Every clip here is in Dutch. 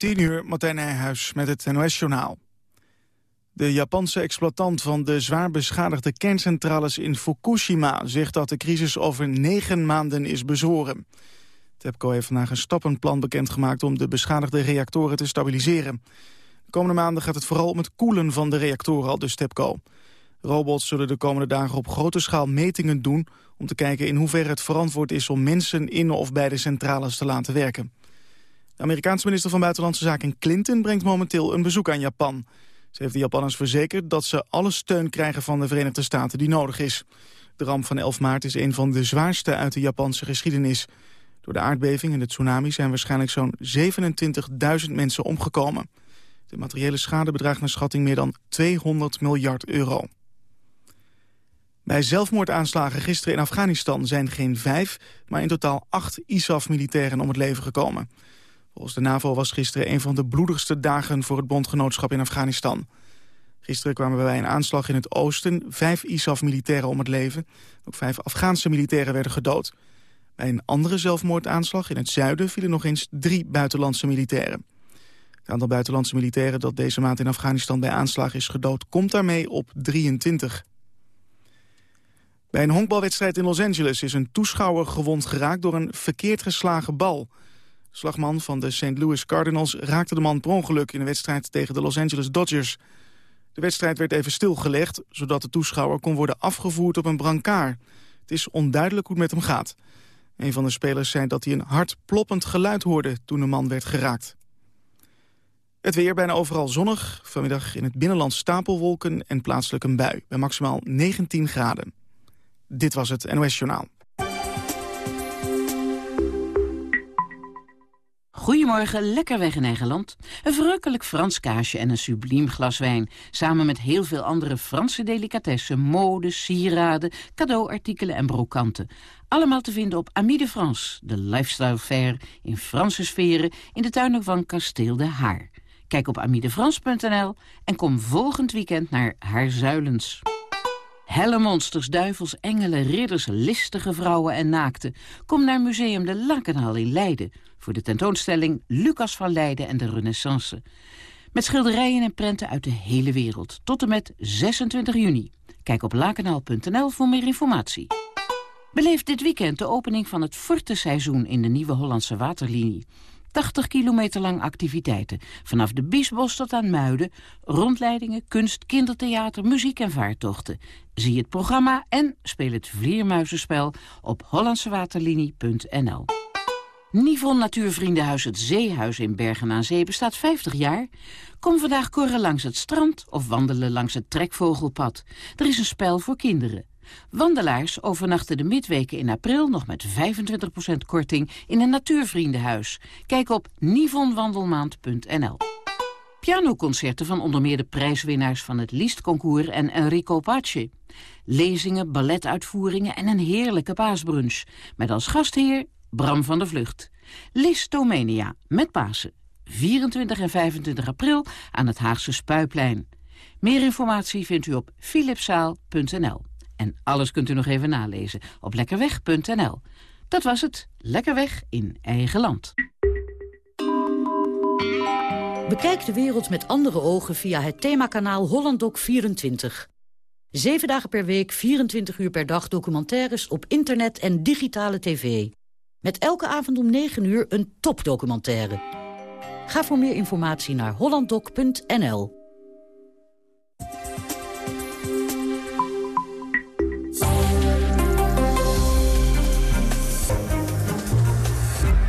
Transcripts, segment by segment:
10 uur, Martijn Nijhuis met het NOS-journaal. De Japanse exploitant van de zwaar beschadigde kerncentrales in Fukushima... zegt dat de crisis over negen maanden is bezoren. TEPCO heeft vandaag een stappenplan bekendgemaakt... om de beschadigde reactoren te stabiliseren. De komende maanden gaat het vooral om het koelen van de reactoren, al dus TEPCO. Robots zullen de komende dagen op grote schaal metingen doen... om te kijken in hoeverre het verantwoord is om mensen in of bij de centrales te laten werken. De Amerikaanse minister van Buitenlandse Zaken Clinton brengt momenteel een bezoek aan Japan. Ze heeft de Japanners verzekerd dat ze alle steun krijgen van de Verenigde Staten die nodig is. De ramp van 11 maart is een van de zwaarste uit de Japanse geschiedenis. Door de aardbeving en de tsunami zijn waarschijnlijk zo'n 27.000 mensen omgekomen. De materiële schade bedraagt naar schatting meer dan 200 miljard euro. Bij zelfmoordaanslagen gisteren in Afghanistan zijn geen vijf... maar in totaal acht ISAF-militairen om het leven gekomen. Volgens de NAVO was gisteren een van de bloedigste dagen voor het bondgenootschap in Afghanistan. Gisteren kwamen bij een aanslag in het oosten vijf ISAF-militairen om het leven. Ook vijf Afghaanse militairen werden gedood. Bij een andere zelfmoordaanslag in het zuiden vielen nog eens drie buitenlandse militairen. Het aantal buitenlandse militairen dat deze maand in Afghanistan bij aanslag is gedood... komt daarmee op 23. Bij een honkbalwedstrijd in Los Angeles is een toeschouwer gewond geraakt door een verkeerd geslagen bal. Slagman van de St. Louis Cardinals raakte de man per ongeluk in de wedstrijd tegen de Los Angeles Dodgers. De wedstrijd werd even stilgelegd, zodat de toeschouwer kon worden afgevoerd op een brancard. Het is onduidelijk hoe het met hem gaat. Een van de spelers zei dat hij een hard ploppend geluid hoorde toen de man werd geraakt. Het weer bijna overal zonnig. Vanmiddag in het binnenland stapelwolken en plaatselijk een bui. Bij maximaal 19 graden. Dit was het NOS Journaal. Goedemorgen, lekker weg in eigen land. Een verrukkelijk Frans kaasje en een subliem glas wijn. Samen met heel veel andere Franse delicatessen, mode, sieraden, cadeauartikelen en brokanten. Allemaal te vinden op Ami de France, de lifestyle fair in Franse sferen in de tuinen van Kasteel de Haar. Kijk op amidefrance.nl en kom volgend weekend naar Haarzuilens. Helle monsters, duivels, engelen, ridders, listige vrouwen en naakten. Kom naar Museum de Lakenhal in Leiden... voor de tentoonstelling Lucas van Leiden en de Renaissance. Met schilderijen en prenten uit de hele wereld. Tot en met 26 juni. Kijk op lakenhal.nl voor meer informatie. Beleef dit weekend de opening van het Forte-seizoen in de Nieuwe Hollandse Waterlinie. 80 kilometer lang activiteiten. Vanaf de Biesbos tot aan Muiden. Rondleidingen, kunst, kindertheater, muziek en vaartochten. Zie het programma en speel het vleermuizenspel op hollandsewaterlinie.nl. Nivon Natuurvriendenhuis Het Zeehuis in Bergen aan Zee bestaat 50 jaar. Kom vandaag korren langs het strand of wandelen langs het trekvogelpad. Er is een spel voor kinderen. Wandelaars overnachten de midweken in april nog met 25% korting in een natuurvriendenhuis. Kijk op nivonwandelmaand.nl. Pianoconcerten van onder meer de prijswinnaars van het Liestconcours en Enrico Pace. Lezingen, balletuitvoeringen en een heerlijke paasbrunch. Met als gastheer Bram van der Vlucht. Listomania met Pasen. 24 en 25 april aan het Haagse Spuiplein. Meer informatie vindt u op philipszaal.nl. En alles kunt u nog even nalezen op lekkerweg.nl. Dat was het. Lekker weg in eigen land. Bekijk de wereld met andere ogen via het themakanaal HollandDoc24. Zeven dagen per week, 24 uur per dag documentaires op internet en digitale tv. Met elke avond om 9 uur een topdocumentaire. Ga voor meer informatie naar hollanddoc.nl.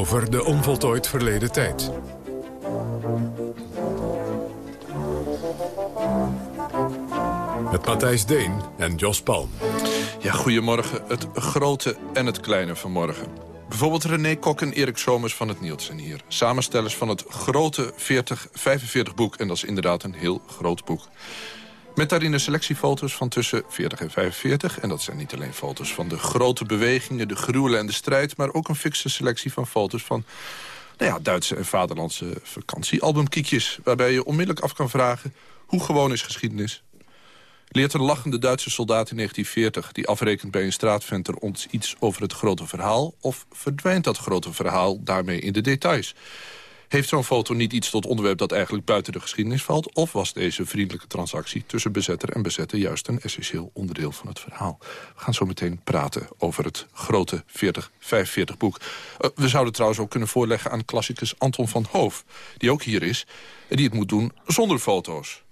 Over de onvoltooid verleden tijd. Met Matthijs Deen en Jos Palm. Ja, goedemorgen. Het grote en het kleine vanmorgen. Bijvoorbeeld René Kok en Erik Somers van het Nielsen hier. Samenstellers van het grote 40-45 boek. En dat is inderdaad een heel groot boek. Met daarin een selectiefoto's van tussen 40 en 45. En dat zijn niet alleen foto's van de grote bewegingen, de gruwelen en de strijd... maar ook een fikse selectie van foto's van nou ja, Duitse en vaderlandse vakantiealbumkiekjes... waarbij je onmiddellijk af kan vragen hoe gewoon is geschiedenis. Leert een lachende Duitse soldaat in 1940... die afrekent bij een straatventer ons iets over het grote verhaal... of verdwijnt dat grote verhaal daarmee in de details? Heeft zo'n foto niet iets tot onderwerp dat eigenlijk buiten de geschiedenis valt? Of was deze vriendelijke transactie tussen bezetter en bezetter... juist een essentieel onderdeel van het verhaal? We gaan zo meteen praten over het grote 40-45 boek. Uh, we zouden trouwens ook kunnen voorleggen aan klassicus Anton van Hoof... die ook hier is en die het moet doen zonder foto's.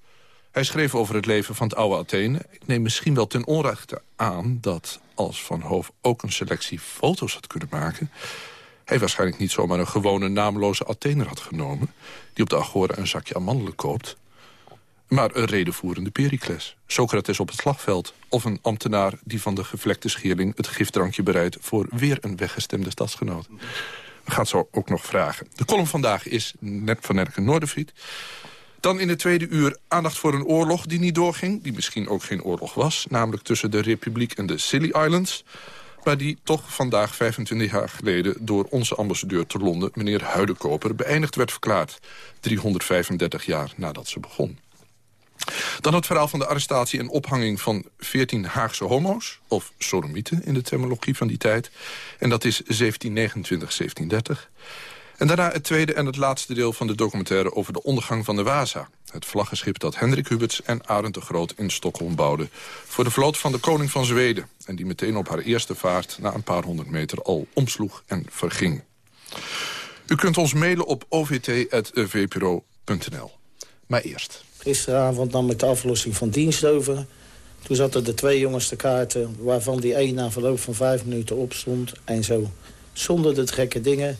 Hij schreef over het leven van het oude Athene. Ik neem misschien wel ten onrechte aan dat als Van Hoof ook een selectie foto's had kunnen maken hij waarschijnlijk niet zomaar een gewone naamloze Athener had genomen... die op de Agora een zakje amandelen koopt... maar een redenvoerende Pericles, Socrates op het slagveld... of een ambtenaar die van de gevlekte schierling het gifdrankje bereidt... voor weer een weggestemde stadsgenoot. We gaan zo ook nog vragen. De column vandaag is net van Nerken Noordervliet. Dan in het tweede uur aandacht voor een oorlog die niet doorging... die misschien ook geen oorlog was, namelijk tussen de Republiek en de Scilly Islands maar die toch vandaag 25 jaar geleden... door onze ambassadeur te Londen, meneer Huidenkoper... beëindigd werd verklaard, 335 jaar nadat ze begon. Dan het verhaal van de arrestatie en ophanging van 14 Haagse homo's... of sodomieten in de terminologie van die tijd. En dat is 1729, 1730. En daarna het tweede en het laatste deel van de documentaire... over de ondergang van de Waza. Het vlaggenschip dat Hendrik Huberts en Arend de Groot in Stockholm bouwden... voor de vloot van de koning van Zweden. En die meteen op haar eerste vaart na een paar honderd meter al omsloeg en verging. U kunt ons mailen op ovt.vpro.nl. Maar eerst. Gisteravond nam ik de aflossing van dienst over. Toen zaten er twee jongens te kaarten... waarvan die één na verloop van vijf minuten opstond. En zo, zonder de gekke dingen...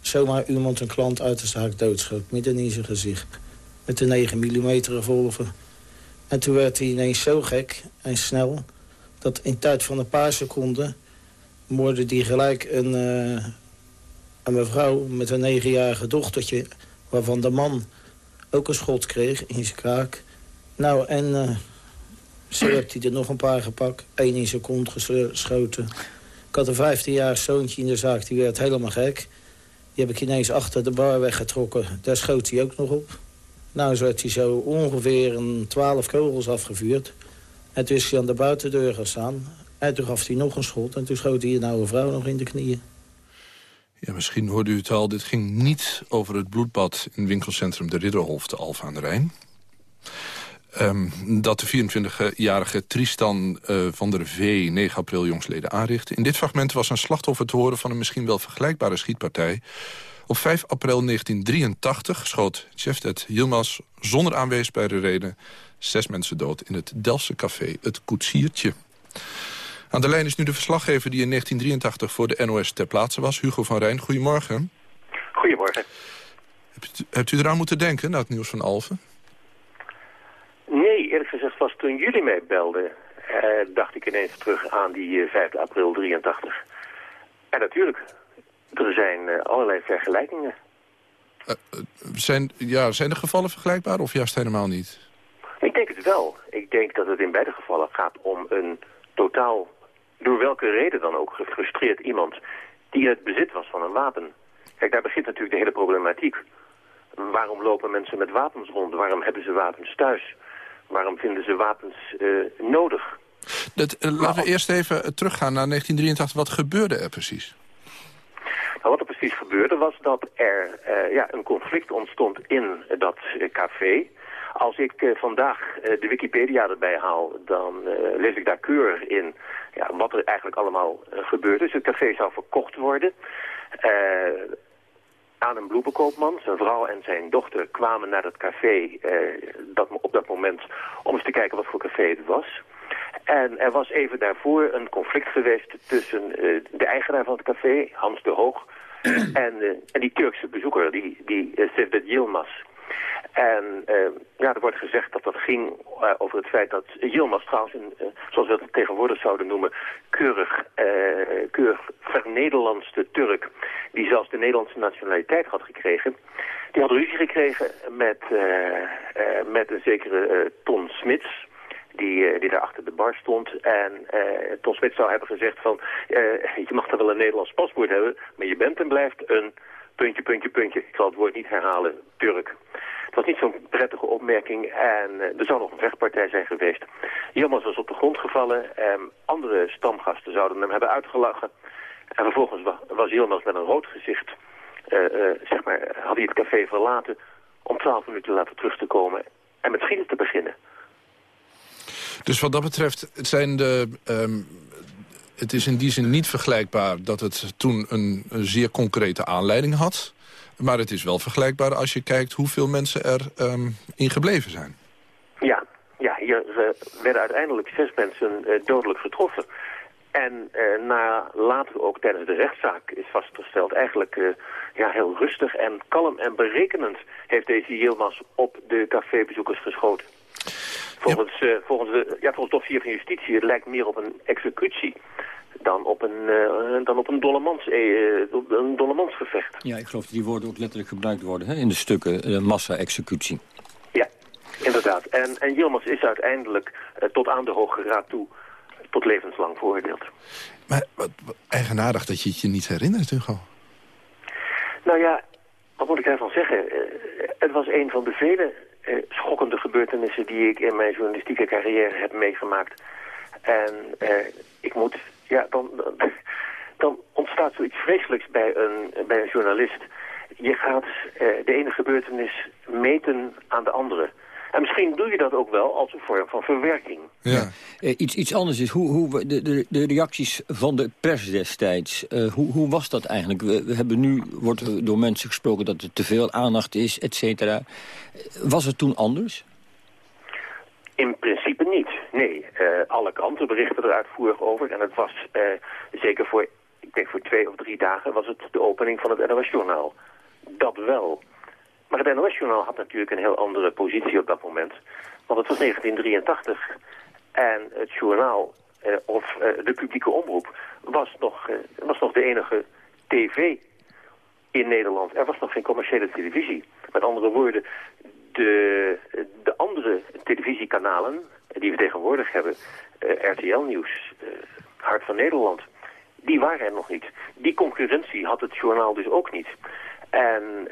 zomaar iemand een klant uit de zaak doodschoot. Midden in zijn gezicht met een 9 mm revolver. En toen werd hij ineens zo gek en snel... dat in tijd van een paar seconden... moorde hij gelijk een, uh, een mevrouw met een negenjarige dochtertje... waarvan de man ook een schot kreeg in zijn kraak. Nou, en uh, zo heeft hij er nog een paar gepakt. Eén in zijn geschoten. Ik had een 15 jaar zoontje in de zaak, die werd helemaal gek. Die heb ik ineens achter de bar weggetrokken. Daar schoot hij ook nog op. Nou, zo heeft hij zo ongeveer een twaalf kogels afgevuurd. En toen is hij aan de buitendeur gaan staan. En toen gaf hij nog een schot. En toen schoot hij een oude vrouw nog in de knieën. Ja, misschien hoorde u het al. Dit ging niet over het bloedbad in winkelcentrum De Ridderhof te Alfa aan de Rijn. Um, dat de 24-jarige Tristan uh, van der V 9 april jongsleden aanrichtte. In dit fragment was een slachtoffer te horen van een misschien wel vergelijkbare schietpartij... Op 5 april 1983 schoot Cheftet Yilmaz zonder aanweesbare reden... zes mensen dood in het Delftse café Het Koetsiertje. Aan de lijn is nu de verslaggever die in 1983 voor de NOS ter plaatse was, Hugo van Rijn. Goedemorgen. Goedemorgen. Hebt u, hebt u eraan moeten denken, na het nieuws van Alphen? Nee, eerlijk gezegd was toen jullie mij belden... Eh, dacht ik ineens terug aan die 5 eh, april 83. En natuurlijk, er zijn uh, allerlei vergelijkingen. Uh, zijn, ja, zijn de gevallen vergelijkbaar of juist helemaal niet? Ik denk het wel. Ik denk dat het in beide gevallen gaat om een totaal, door welke reden dan ook, gefrustreerd iemand die in het bezit was van een wapen. Kijk, daar begint natuurlijk de hele problematiek. Waarom lopen mensen met wapens rond? Waarom hebben ze wapens thuis? Waarom vinden ze wapens uh, nodig? Dat, laten we eerst even teruggaan naar 1983. Wat gebeurde er precies? Wat er precies gebeurde was dat er uh, ja, een conflict ontstond in dat uh, café. Als ik uh, vandaag de Wikipedia erbij haal, dan lees ik daar keurig in ja, wat er eigenlijk allemaal gebeurde. Dus het café zou verkocht worden aan een bloemenkoopman. Zijn vrouw en zijn dochter kwamen naar het café dat, op dat moment om eens te kijken wat voor café het was. En er was even daarvoor een conflict geweest tussen uh, de eigenaar van het café, Hans de Hoog, en, uh, en die Turkse bezoeker, die, die uh, Sevdet Yilmaz. En ja, er wordt gezegd dat dat ging over het feit dat Yilmaz trouwens, een, zoals we het tegenwoordig zouden noemen, keurig, keurig vernederlandste Turk, die zelfs de Nederlandse nationaliteit had gekregen, die had ruzie gekregen met, met een zekere Ton Smits, die, die daar achter de bar stond. En uh, Tom Smit zou hebben gezegd van... Uh, je mag dan wel een Nederlands paspoort hebben... maar je bent en blijft een puntje, puntje, puntje. Ik zal het woord niet herhalen, Turk. Het was niet zo'n prettige opmerking en er zou nog een vechtpartij zijn geweest. Jommers was op de grond gevallen. en andere stamgasten zouden hem hebben uitgelachen. En vervolgens was, was Yilmaz met een rood gezicht, zeg maar, had hij het café verlaten... om twaalf minuten later terug te komen en met schieten te beginnen. Dus wat dat betreft zijn de... Um, het is in die zin niet vergelijkbaar dat het toen een, zeer concrete aanleiding had. Maar het is wel vergelijkbaar als je kijkt hoeveel mensen er um, in gebleven zijn. Ja, ja hier uh, werden uiteindelijk zes mensen uh, dodelijk getroffen. En uh, na later ook tijdens de rechtszaak is vastgesteld... eigenlijk ja, heel rustig en kalm en berekenend... heeft deze Yilmaz op de cafébezoekers geschoten. Volgens, ja. uh, volgens, de, ja, volgens dossier van justitie, het lijkt meer op een executie dan op een, uh, dan op een dollemans, uh, een dollemansgevecht. Ja, ik geloof dat die woorden ook letterlijk gebruikt worden hè, in de stukken, massa-executie. Ja, inderdaad. En, en Yilmaz is uiteindelijk tot aan de Hoge Raad toe tot levenslang veroordeeld. Maar wat, wat, eigenaardig dat je het je niet herinnert, Hugo. Nou ja, wat moet ik daarvan zeggen? het was een van de vele schokkende gebeurtenissen die ik in mijn journalistieke carrière heb meegemaakt. En uh, ik moet, ja, dan, dan ontstaat zoiets vreselijks bij een, bij een journalist. Je gaat uh, de ene gebeurtenis meten aan de andere. En misschien doe je dat ook wel als een vorm van verwerking. Ja. Uh, iets, iets anders is, hoe, hoe de, de, de reacties van de pers destijds, uh, hoe, hoe was dat eigenlijk? We, we, hebben nu, wordt door mensen gesproken dat er te veel aandacht is, et cetera. Was het toen anders? In principe niet, nee. Uh, alle kranten berichten er uitvoerig over. En het was zeker voor, ik denk voor twee of drie dagen, was het de opening van het NOS-journaal. Dat wel. Maar het NOS-journaal had natuurlijk een heel andere positie op dat moment. Want het was 1983 en het journaal, eh, of eh, de publieke omroep, was nog, eh, was nog de enige tv in Nederland. Er was nog geen commerciële televisie. Met andere woorden, de, de andere televisiekanalen die we tegenwoordig hebben, RTL Nieuws, Hart van Nederland, die waren er nog niet. Die concurrentie had het journaal dus ook niet. En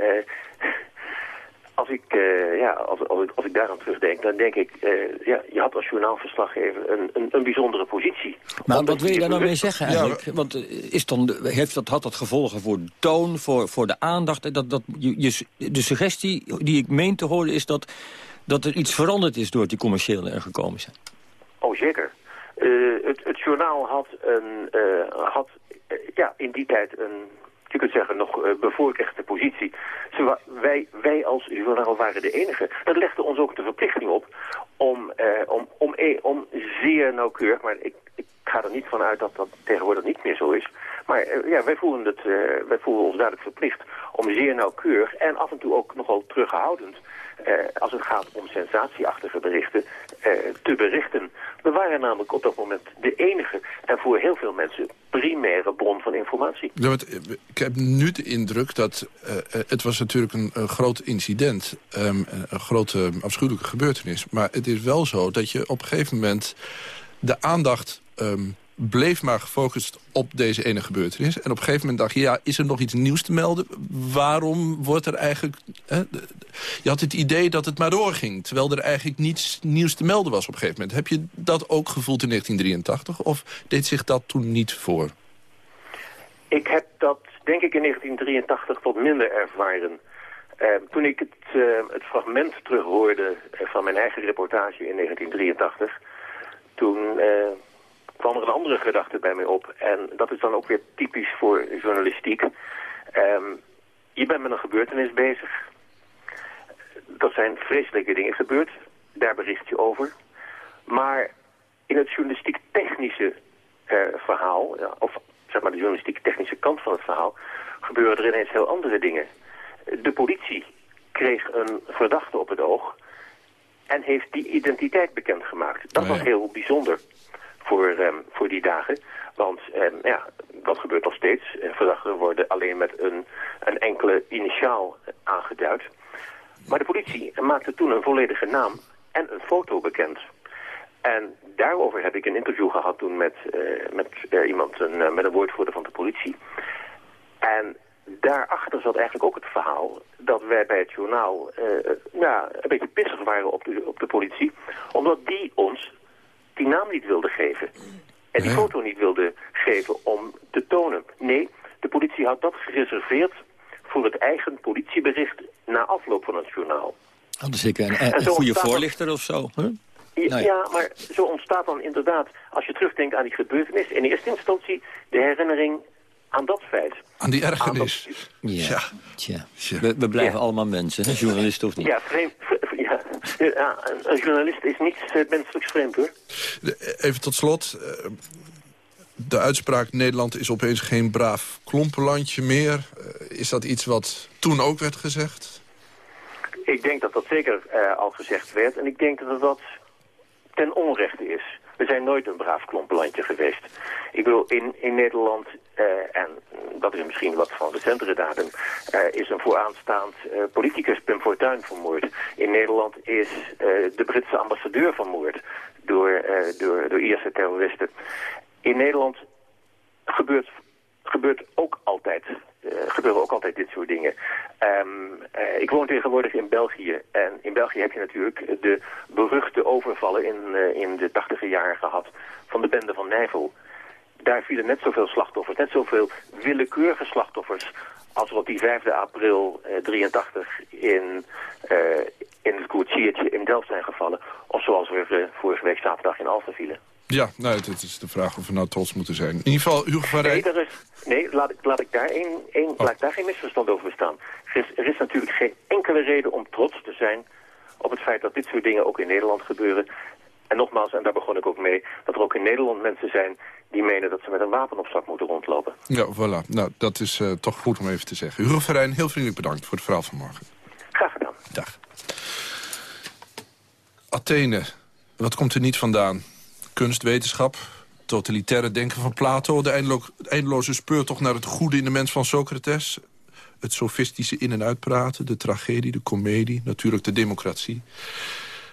als ik, uh, ja, als, als, ik, als ik daaraan terugdenk, dan denk ik, uh, ja, je had als journaalverslaggever een, een, een bijzondere positie. Maar wat wil je daar nou mee zeggen eigenlijk? Ja, Want eh, is dan, heeft dat, had dat gevolgen voor de toon, voor, voor de aandacht? Dat, dat, je, de suggestie die ik meen te horen is dat, dat er iets veranderd is door die commerciële er gekomen zijn. Oh, zeker. Uh, het, het journaal had, een, had ja, in die tijd een je kunt zeggen, nog uh, bevoorrechte positie. Ze, wij, wij als journaal waren de enige. Dat legde ons ook de verplichting op om, uh, om, om, e, om zeer nauwkeurig, maar ik, ik ga er niet van uit dat dat tegenwoordig niet meer zo is. Maar uh, ja, wij voelen, het, wij voelen ons duidelijk verplicht om zeer nauwkeurig en af en toe ook nogal terughoudend als het gaat om sensatieachtige berichten, uh, te berichten. We waren namelijk op dat moment de enige en voor heel veel mensen primaire bron van informatie. Ja, ik heb nu de indruk dat het was natuurlijk een, groot incident, um, een grote afschuwelijke gebeurtenis. Maar het is wel zo dat je op een gegeven moment de aandacht um, bleef maar gefocust op deze ene gebeurtenis. En op een gegeven moment dacht je, ja, is er nog iets nieuws te melden? Waarom wordt er eigenlijk... Hè, je had het idee dat het maar doorging, terwijl er eigenlijk niets nieuws te melden was op een gegeven moment. Heb je dat ook gevoeld in 1983 of deed zich dat toen niet voor? Ik heb dat, denk ik, in 1983 tot minder ervaren. Uh, toen ik het, uh, het fragment terughoorde van mijn eigen reportage in 1983... toen kwam er een andere gedachte bij mij op. En dat is dan ook weer typisch voor journalistiek. Um, je bent met een gebeurtenis bezig. Dat zijn vreselijke dingen gebeurd. Daar bericht je over. Maar in het journalistiek-technische uh, verhaal... Ja, of zeg maar de journalistiek-technische kant van het verhaal... gebeuren er ineens heel andere dingen. De politie kreeg een verdachte op het oog en heeft die identiteit bekendgemaakt. Dat was heel bijzonder voor, um, voor die dagen. Want um, ja, dat gebeurt nog steeds. Verdachten worden alleen met een, een enkele initiaal aangeduid. Maar de politie maakte toen een volledige naam en een foto bekend. En daarover heb ik een interview gehad toen met, uh, met uh, iemand, een, uh, met een woordvoerder van de politie. En daarachter zat eigenlijk ook het verhaal dat wij bij het journaal ja, een beetje pissig waren op op de politie. Omdat die ons die naam niet wilde geven. En die foto niet wilde geven om te tonen. Nee, de politie had dat gereserveerd voor het eigen politiebericht na afloop van het journaal. Oh, dus ik een, een goede voorlichter of zo? Huh? Ja, nou ja. ja, maar zo ontstaat dan inderdaad, als je terugdenkt aan die gebeurtenis... in eerste instantie de herinnering aan dat feit. Aan die ergernis. Ja, Tja. We, we, blijven allemaal mensen, hè? journalist of niet. Ja, vreemd, ja, ja, een, journalist is niet menselijk vreemd, hoor. Even tot slot. Eh, de uitspraak Nederland is opeens geen braaf klompenlandje meer. Eh, is dat iets wat toen ook werd gezegd? Ik denk dat dat zeker uh, al gezegd werd. En ik denk dat dat ten onrechte is. We zijn nooit een braaf klompenlandje geweest. Ik bedoel, in, in Nederland, uh, en dat is misschien wat van recentere datum, uh, is een vooraanstaand uh, politicus Pim Fortuyn vermoord. In Nederland is de Britse ambassadeur vermoord door, door, door Ierse terroristen. In Nederland gebeurt, gebeurt ook altijd gebeuren ook altijd dit soort dingen. Um, uh, ik woon tegenwoordig in België. En in België heb je natuurlijk de beruchte overvallen in, uh, in de tachtige jaren gehad van de bende van Nijvel. Daar vielen net zoveel slachtoffers, net zoveel willekeurige slachtoffers als wat die 5 april 83 in, in het koertsiertje in Delft zijn gevallen. Of zoals er vorige week zaterdag in Alphen vielen. Ja, nou, het is de vraag of we nou trots moeten zijn. In ieder geval, Hugo van Rijn... Nee, is, nee laat, laat, ik daar een, een, oh. laat ik daar geen misverstand over bestaan. Er is, er is natuurlijk geen enkele reden om trots te zijn op het feit dat dit soort dingen ook in Nederland gebeuren. En nogmaals, en daar begon ik ook mee, dat er ook in Nederland mensen zijn die menen dat ze met een wapen op zak moeten rondlopen. Ja, voilà. Nou, dat is uh, toch goed om even te zeggen. Hugo Verijn, heel vriendelijk bedankt voor het verhaal van morgen. Graag gedaan. Dag. Athene, wat komt er niet vandaan? Kunst, wetenschap, totalitaire denken van Plato... de eindeloze speurtocht naar het goede in de mens van Socrates... het sofistische in- en uitpraten, de tragedie, de komedie... natuurlijk de democratie.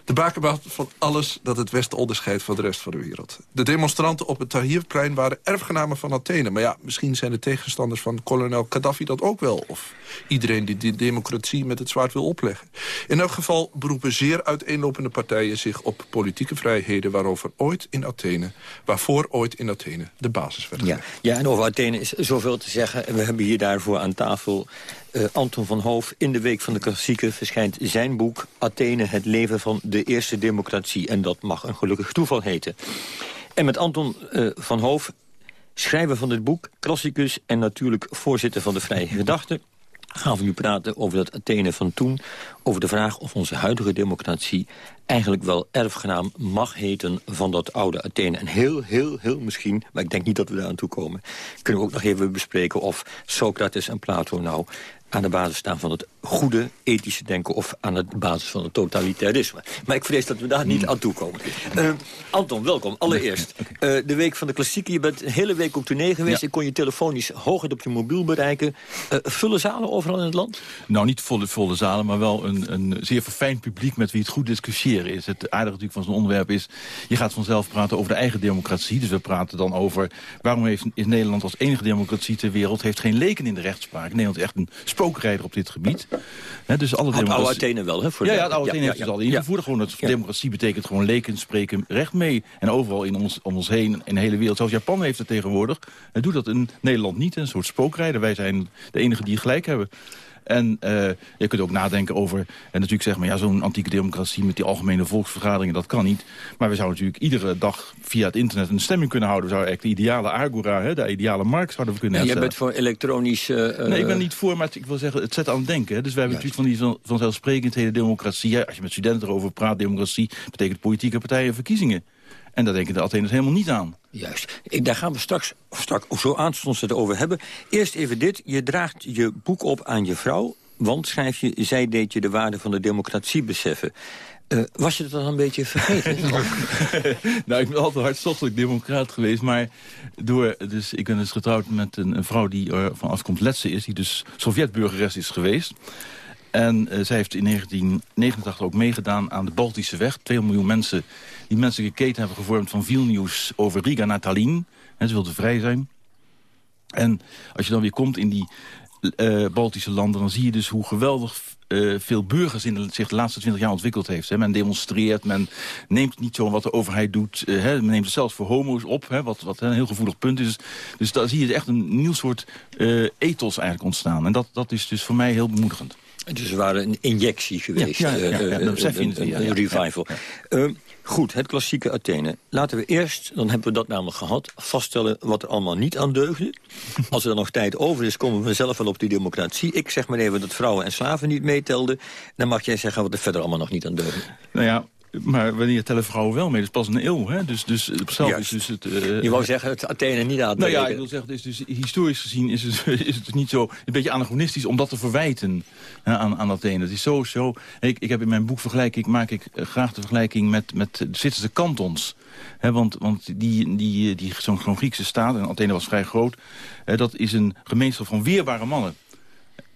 De bakermat van alles dat het Westen onderscheidt van de rest van de wereld. De demonstranten op het Tahrirplein waren erfgenamen van Athene. Maar ja, misschien zijn de tegenstanders van kolonel Gaddafi dat ook wel. Of iedereen die de democratie met het zwaard wil opleggen. In elk geval beroepen zeer uiteenlopende partijen zich op politieke vrijheden... waarover ooit in Athene, waarvoor ooit in Athene de basis werd ja, ja, en over Athene is zoveel te zeggen. En we hebben hier daarvoor aan tafel uh, Anton van Hoof. In de Week van de Klassieken verschijnt zijn boek... Athene, het leven van de eerste democratie. En dat mag een gelukkig toeval heten. En met Anton uh, van Hoof, schrijver van dit boek... klassicus en natuurlijk voorzitter van de Vrije Gedachte gaan we nu praten over dat Athene van toen... over de vraag of onze huidige democratie eigenlijk wel erfgenaam mag heten van dat oude Athene. En heel, heel, heel misschien, maar ik denk niet dat we daar aan toe komen... kunnen we ook nog even bespreken of Socrates en Plato nou aan de basis staan van het goede ethische denken... of aan de basis van het totalitarisme. Maar ik vrees dat we daar niet hmm. aan toe komen. Uh, Anton, welkom. Allereerst, uh, de Week van de Klassieken. Je bent een hele week op tournee geweest. Ik kon je telefonisch hooguit op je mobiel bereiken. Uh, zalen overal in het land? Nou, niet volle, volle zalen, maar wel een, een zeer verfijnd publiek... met wie het goed discussiëren is. Het aardige natuurlijk van zo'n onderwerp is... je gaat vanzelf praten over de eigen democratie. Dus we praten dan over... waarom heeft, is Nederland als enige democratie ter wereld... heeft geen leken in de rechtspraak. Nederland is echt een spookrijder op dit gebied. He, dus alle het oude Athene wel, hè? Voor ja, ja, het oude Athene heeft het al ingevoerd. Gewoon dat democratie betekent gewoon leken, spreken recht mee. En overal in ons, om ons heen, in de hele wereld. Zelfs Japan heeft het tegenwoordig. Het doet dat in Nederland niet. Een soort spookrijder. Wij zijn de enige die gelijk hebben. En uh, je kunt ook nadenken over... en natuurlijk zeggen, maar ja, zo'n antieke democratie... met die algemene volksvergaderingen, dat kan niet. Maar we zouden natuurlijk iedere dag via het internet een stemming kunnen houden. We zouden eigenlijk de ideale agora, hè, de ideale markt zouden we kunnen hebben. En jij bent voor elektronisch... Uh, nee, ik ben niet voor, maar ik wil zeggen, het zet aan het denken. Hè. Dus we hebben natuurlijk van die van, vanzelfsprekendheden democratie. Hè. Als je met studenten erover praat, democratie... betekent politieke partijen verkiezingen. En daar denken de Atheners helemaal niet aan. Juist. Ik, daar gaan we straks, straks zo aanstonds het over hebben. Eerst even dit. Je draagt je boek op aan je vrouw. want, schrijf je, zij deed je de waarde van de democratie beseffen. Uh, was je het dan een beetje vergeten? nou, ik ben altijd hartstochtelijk democraat geweest. Maar door, dus, ik ben dus getrouwd met een, een vrouw die uh, van afkomst Letse is. Die dus Sovjetburgeres is geweest. En uh, zij heeft in 1989 ook meegedaan aan de Baltische Weg. 2 miljoen mensen die menselijke keten hebben gevormd van Vilnius over Riga naar Tallinn. En ze wilden vrij zijn. En als je dan weer komt in die uh, Baltische landen... dan zie je dus hoe geweldig uh, veel burgers in zich de laatste twintig jaar ontwikkeld heeft. Hè. Men demonstreert, men neemt niet zo wat de overheid doet. Hè. Men neemt het zelfs voor homo's op, hè, wat, wat een heel gevoelig punt is. Dus daar zie je echt een nieuw soort ethos eigenlijk ontstaan. En dat, dat is dus voor mij heel bemoedigend. Dus er waren een injectie geweest, ja, ja, ja, ja, een, een revival. Uh, goed, het klassieke Athene. Laten we eerst, dan hebben we dat namelijk gehad... vaststellen wat er allemaal niet aan deugde. Als er dan nog tijd over is, komen we zelf wel op die democratie. Ik zeg maar even dat vrouwen en slaven niet meetelden. Dan mag jij zeggen wat er verder allemaal nog niet aan deugde. Nou ja, maar wanneer tellen vrouwen wel mee? Dat is pas een eeuw. Hè? Dus, dus is dus het... Uh, je wou zeggen, het Athene niet aan Nou ja, ik wil zeggen, is dus, historisch gezien is het, is het niet zo... een beetje anachronistisch om dat te verwijten hè, aan, aan Athene. Het is zo... zo ik, ik heb in mijn boek vergelijking, maak ik eh, graag de vergelijking met, met de Zwitserse kantons. He, want want die, die, die, zo'n Griekse staat, en Athene was vrij groot... dat is een gemeenschap van weerbare mannen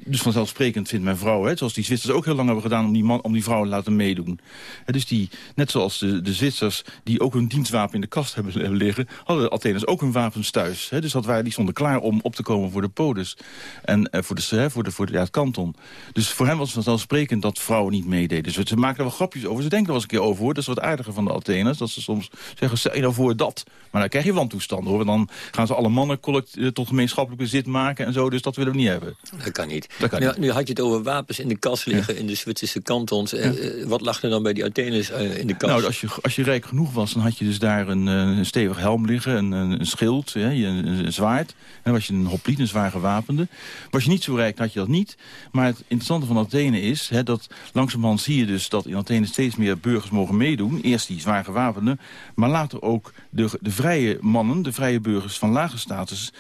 dus vanzelfsprekend vindt mijn vrouw, hè, zoals die Zwitsers ook heel lang hebben gedaan... om die, man, om die vrouwen te laten meedoen. Hè, dus die, net zoals de, de Zwitsers die ook hun dienstwapen in de kast hebben, liggen... hadden de Atheners ook hun wapens thuis. Hè, dus dat waren, die stonden klaar om op te komen voor de polis. En uh, voor, de, hè, voor, de, voor het kanton. Dus voor hen was vanzelfsprekend dat vrouwen niet meededen. Dus ze maken er wel grapjes over. Ze denken wel eens een keer over, hoor. Dat is wat aardiger van de Atheners. Dat ze soms zeggen, stel nou voor dat. Maar dan krijg je wantoestanden, hoor. dan gaan ze alle mannen eh, tot gemeenschappelijk bezit maken en zo. Dus dat willen we niet hebben. Dat kan niet. Nu, nu, had je het over wapens in de kast liggen in de Zwitserse kantons. Eh, wat lag er dan bij die Atheners uh, in de kast? Nou, als je, als je rijk genoeg was, dan had je dus daar een, een stevig helm liggen, een, een schild, hè, een, een, zwaard. En was je een hopliet, een zwaar gewapende. Was je niet zo rijk, dan had je dat niet. Maar het interessante van Athene is hè, dat langzamerhand zie je dus dat in Athene steeds meer burgers mogen meedoen. Eerst die zwaar gewapende, maar later ook de, de vrije mannen, de vrije burgers van lage status.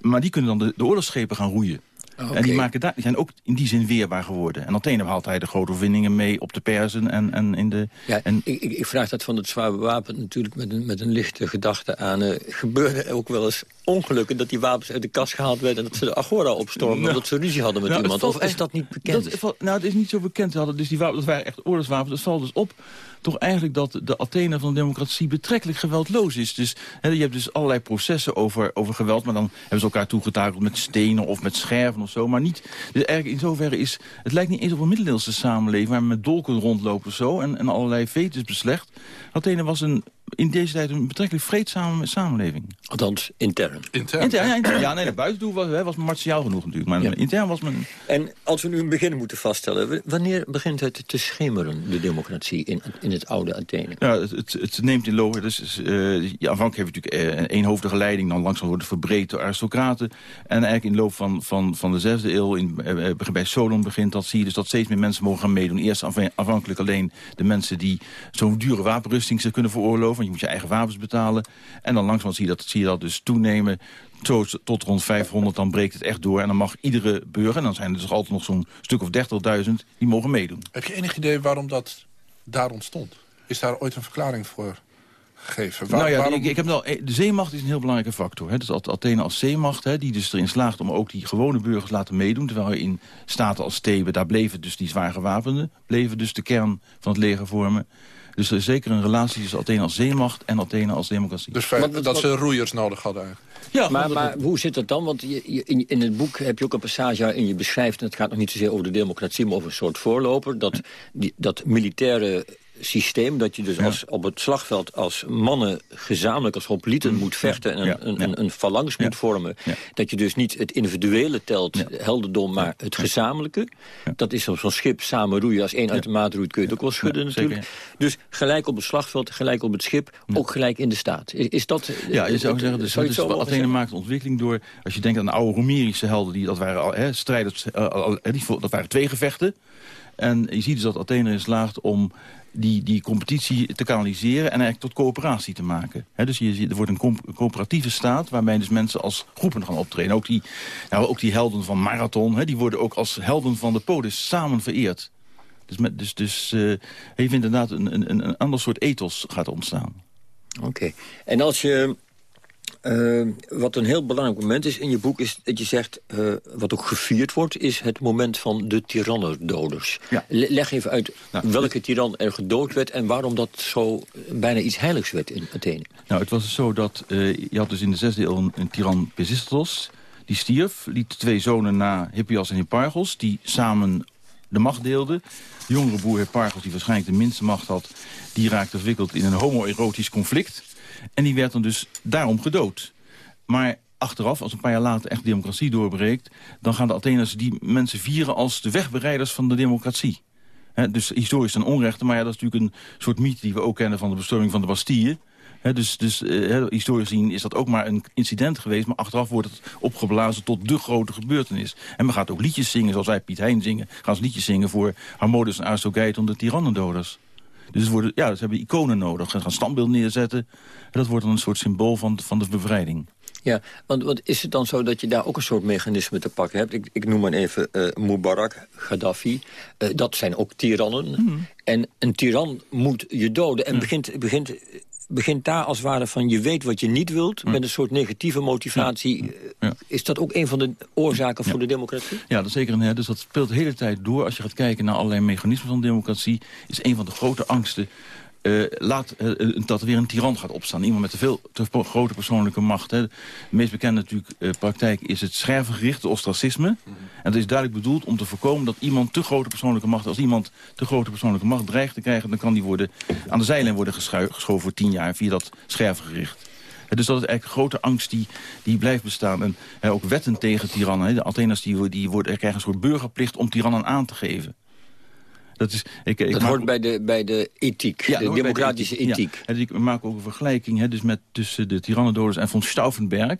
Maar die kunnen dan de, de oorlogsschepen gaan roeien. En die, maken daar, die zijn ook in die zin weerbaar geworden. En Athene haalt hij de grote overwinningen mee op de Perzen en, en in de... Ja, en... Ik, ik, vraag dat van het zware wapen natuurlijk met een, met een lichte gedachte aan. Uh, gebeurde ook wel eens ongelukken dat die wapens uit de kast gehaald werden... en dat ze de Agora opstormen nou, omdat ze ruzie hadden met nou, iemand? of is dat niet bekend? Dat, nou, het is niet zo bekend. Hadden dus die wapens, dat waren echt oorlogswapens. Dat valt dus op toch eigenlijk dat de Athene van de democratie betrekkelijk geweldloos is. Dus hè, je hebt dus allerlei processen over, over geweld... maar dan hebben ze elkaar toegetakeld met stenen of met scherven of zo. Maar niet, dus eigenlijk in zoverre is... het lijkt niet eens op een middeleeuwse samenleving... waar met dolken rondlopen of zo en, en allerlei vetes beslecht. Athene was een in deze tijd een betrekkelijk vreedzame samenleving. Althans, intern. Intern? intern ja, intern. ja, nee, naar buiten toe was, hè, was martiaal genoeg natuurlijk. Maar intern was men... En als we nu een begin moeten vaststellen... wanneer begint het te schemeren, de democratie, in, in het oude Athene? Ja, het, het, het neemt in loop. Dus, uh, ja, aanvankelijk heb je natuurlijk uh, een eenhoofdige leiding... dan langzaam wordt het verbreed door aristocraten. En eigenlijk in de loop van, van, van de zesde eeuw, in, uh, bij Solon begint dat... zie je dus dat steeds meer mensen mogen gaan meedoen. Eerst aanvankelijk alleen de mensen die zo'n dure wapenrusting zich kunnen veroorloven want je moet je eigen wapens betalen. En dan langzaam zie je dat, zie je dat dus toenemen. Tot rond 500, dan breekt het echt door. En dan mag iedere burger, en dan zijn er dus altijd nog zo'n stuk of 30.000... die mogen meedoen. Heb je enig idee waarom dat daar ontstond? Is daar ooit een verklaring voor gegeven? nou ja, ik, ik, heb wel, eh, de zeemacht is een heel belangrijke factor. Hè. Dus Athene als zeemacht, hè, die dus erin slaagt om ook die gewone burgers te laten meedoen. Terwijl in staten als Thebe, daar bleven dus die zwaar gewapenden... bleven dus de kern van het leger vormen. Dus er is zeker een relatie tussen Athene als zeemacht en Athene als democratie. Dus feit dat ze roeiers nodig hadden eigenlijk. Ja, maar, maar hoe zit dat dan? Want je, in, in, het boek heb je ook een passage waarin je beschrijft... en het gaat nog niet zozeer over de democratie, maar over een soort voorloper... dat, die, dat militaire systeem dat je dus als, op het slagveld als mannen gezamenlijk als hoplieten mm. moet vechten... en een, een, een, phalanx moet vormen. Dat je dus niet het individuele telt, helderdom, maar het gezamenlijke. Dat is zo'n schip samen roeien. Als één uit de maat roeit kun je het ook wel schudden natuurlijk. Dus gelijk op het slagveld, gelijk op het schip, ook gelijk in de staat. Is, dat... Ja, je zou zeggen, dus, dus Athene maakt ontwikkeling door... als je denkt aan de oude Romerische helden, die, dat waren, hè, strijders, uh, die, dat waren twee gevechten... En je ziet dus dat Athene erin slaagt om die, die competitie te kanaliseren... en eigenlijk tot coöperatie te maken. dus je, er wordt een coöperatieve staat... waarbij dus mensen als groepen gaan optreden. Ook die, nou, ook die helden van Marathon... die worden ook als helden van de polis samen vereerd. Dus, met, dus, dus uh, je vindt inderdaad een, een, een ander soort ethos gaat ontstaan. Oké. En als je uh, wat een heel belangrijk moment is in je boek... is dat je zegt, uh, wat ook gevierd wordt... is het moment van de tirannendoders. Ja. Leg even uit nou, welke tiran er gedood werd... en waarom dat zo bijna iets heiligs werd in Athene. Nou, het was dus zo dat... Uh, je had dus in de zesde eeuw een, een tiran Pisistratos... die stierf, liet twee zonen na Hippias en Hipparchos... die samen de macht deelden. De jongere broer Hipparchos, die waarschijnlijk de minste macht had... die raakte verwikkeld in een homoerotisch conflict... En die werd dan dus daarom gedood. Maar achteraf, als een paar jaar later echt democratie doorbreekt... dan gaan de Atheners die mensen vieren als de wegbereiders van de democratie. dus historisch zijn onrechten, maar ja, dat is natuurlijk een soort mythe... die we ook kennen van de bestorming van de Bastille... dus dus uh, historisch gezien is dat ook maar een incident geweest... maar achteraf wordt het opgeblazen tot de grote gebeurtenis. En men gaat ook liedjes zingen, zoals wij Piet Hein zingen... gaan ze liedjes zingen voor Harmodus en Aristogeiton, de tyrannendoders. Dus worden, ja, ze hebben iconen nodig. Ze gaan standbeeld neerzetten. En dat wordt dan een soort symbool van, van de bevrijding. Ja, want wat is het dan zo dat je daar ook een soort mechanisme te pakken hebt? Ik, ik noem maar even uh, Mubarak, Gaddafi. Uh, dat zijn ook tirannen. Mhm. En een tiran moet je doden en begint, begint begint daar als ware van je weet wat je niet wilt... Hm. met een soort negatieve motivatie. Is dat ook een van de oorzaken voor de democratie? Ja, dat is zeker. Een, dus dat speelt de hele tijd door. Als je gaat kijken naar allerlei mechanismen van democratie... is een van de grote angsten uh, laat uh, dat er weer een tiran gaat opstaan. Iemand met te veel te grote persoonlijke macht. Hè. De meest bekende natuurlijk, uh, praktijk is het schervengericht, ostracisme. Mm En dat is duidelijk bedoeld om te voorkomen dat iemand te grote persoonlijke macht... als iemand te grote persoonlijke macht dreigt te krijgen... dan kan die worden, aan de zijlijn worden geschoven voor tien jaar via dat schervengericht. Dus dat is eigenlijk een grote angst die, die blijft bestaan. En ook wetten tegen tirannen. De Atheners die, die worden, krijgen een soort burgerplicht om tirannen aan te geven. Dat, is, ik, ik dat hoort bij de, bij de ethiek, ja, de democratische ethiek. Ja. ik maak ook een vergelijking hè, dus met, tussen de tyrannododers en von Stauffenberg.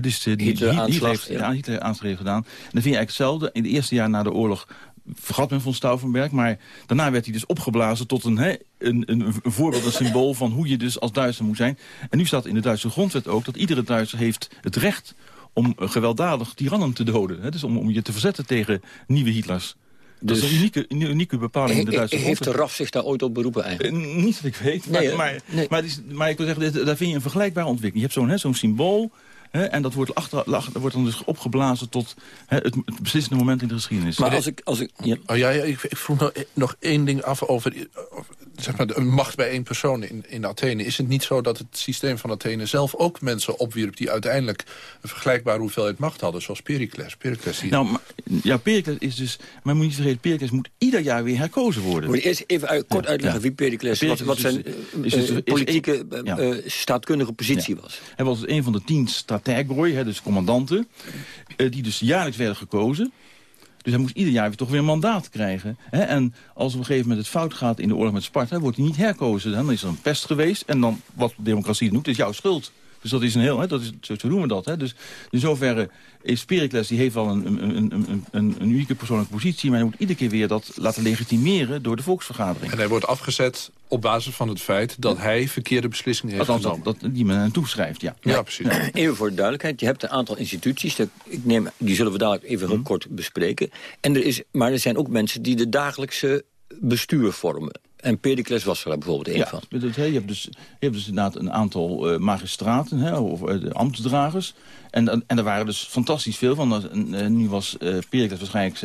Is de, die, Hitler, Hitler heeft ja. Hitler aanslag gedaan. En dan vind je eigenlijk hetzelfde. In de eerste jaar na de oorlog vergat men von Stauffenberg. Maar daarna werd hij dus opgeblazen tot een, hè, een, een, een, voorbeeld, een symbool van hoe je dus als Duitser moet zijn. En nu staat in de Duitse grondwet ook dat iedere Duitser heeft het recht om gewelddadig tirannen te doden. Hè, dus om, om je te verzetten tegen nieuwe Hitlers. Dat is dus- een unieke, een unieke bepaling in de Duitse Heeft de RAF zich daar ooit op beroepen eigenlijk? Uh, niet dat ik weet, maar, maar, maar, is, maar, ik wil zeggen, daar vind je een vergelijkbare ontwikkeling. Je hebt zo'n zo'n symbool... en dat wordt, achter, wordt dan dus opgeblazen tot het, het, beslissende moment in de geschiedenis. Maar als ik... Als ik ja. Oh, ja, ja ik, ik, vroeg nog, nog één ding af over, zeg maar, de macht bij één persoon in, in Athene. Is het niet zo dat het systeem van Athene zelf ook mensen opwierp... die uiteindelijk een vergelijkbare hoeveelheid macht hadden, zoals Pericles? Pericles die... Nou, ja, Pericles is dus... Maar moet niet vergeten, Pericles moet ieder jaar weer herkozen worden. Moet je eerst even kort uitleggen wie Pericles, Pericles wat, wat zijn is, is, is, politieke uh, staatkundige positie was? Hij was een van de tien strategoi, dus commandanten... Uh, die dus jaarlijks werden gekozen... Dus hij moest ieder jaar weer toch weer een mandaat krijgen. Hè? En als op een gegeven moment het fout gaat in de oorlog met Sparta... wordt hij niet herkozen. Dan is er een pest geweest. En dan, wat democratie noemt, is jouw schuld. Dus dat is een heel, hè, dat is, zo, zo noemen we dat. Hè. Dus in zoverre is Pericles, die heeft wel een, een, een, een, een unieke persoonlijke positie... maar hij moet iedere keer weer dat laten legitimeren door de volksvergadering. En hij wordt afgezet op basis van het feit dat hij verkeerde beslissingen heeft Althans, genomen. Dat, die men aan toeschrijft, ja. Ja, precies. Even voor de duidelijkheid, je hebt een aantal instituties... Dat, ik neem, die zullen we dadelijk even heel mhm. kort bespreken. En er is, maar er zijn ook mensen die de dagelijkse bestuur vormen. En Pericles was er bijvoorbeeld een van. je, hebt dus, je hebt dus inderdaad een aantal uh, magistraten, hè, of uh, ambtsdragers. En, en er waren dus fantastisch veel van. Uh, nu was uh, Pericles waarschijnlijk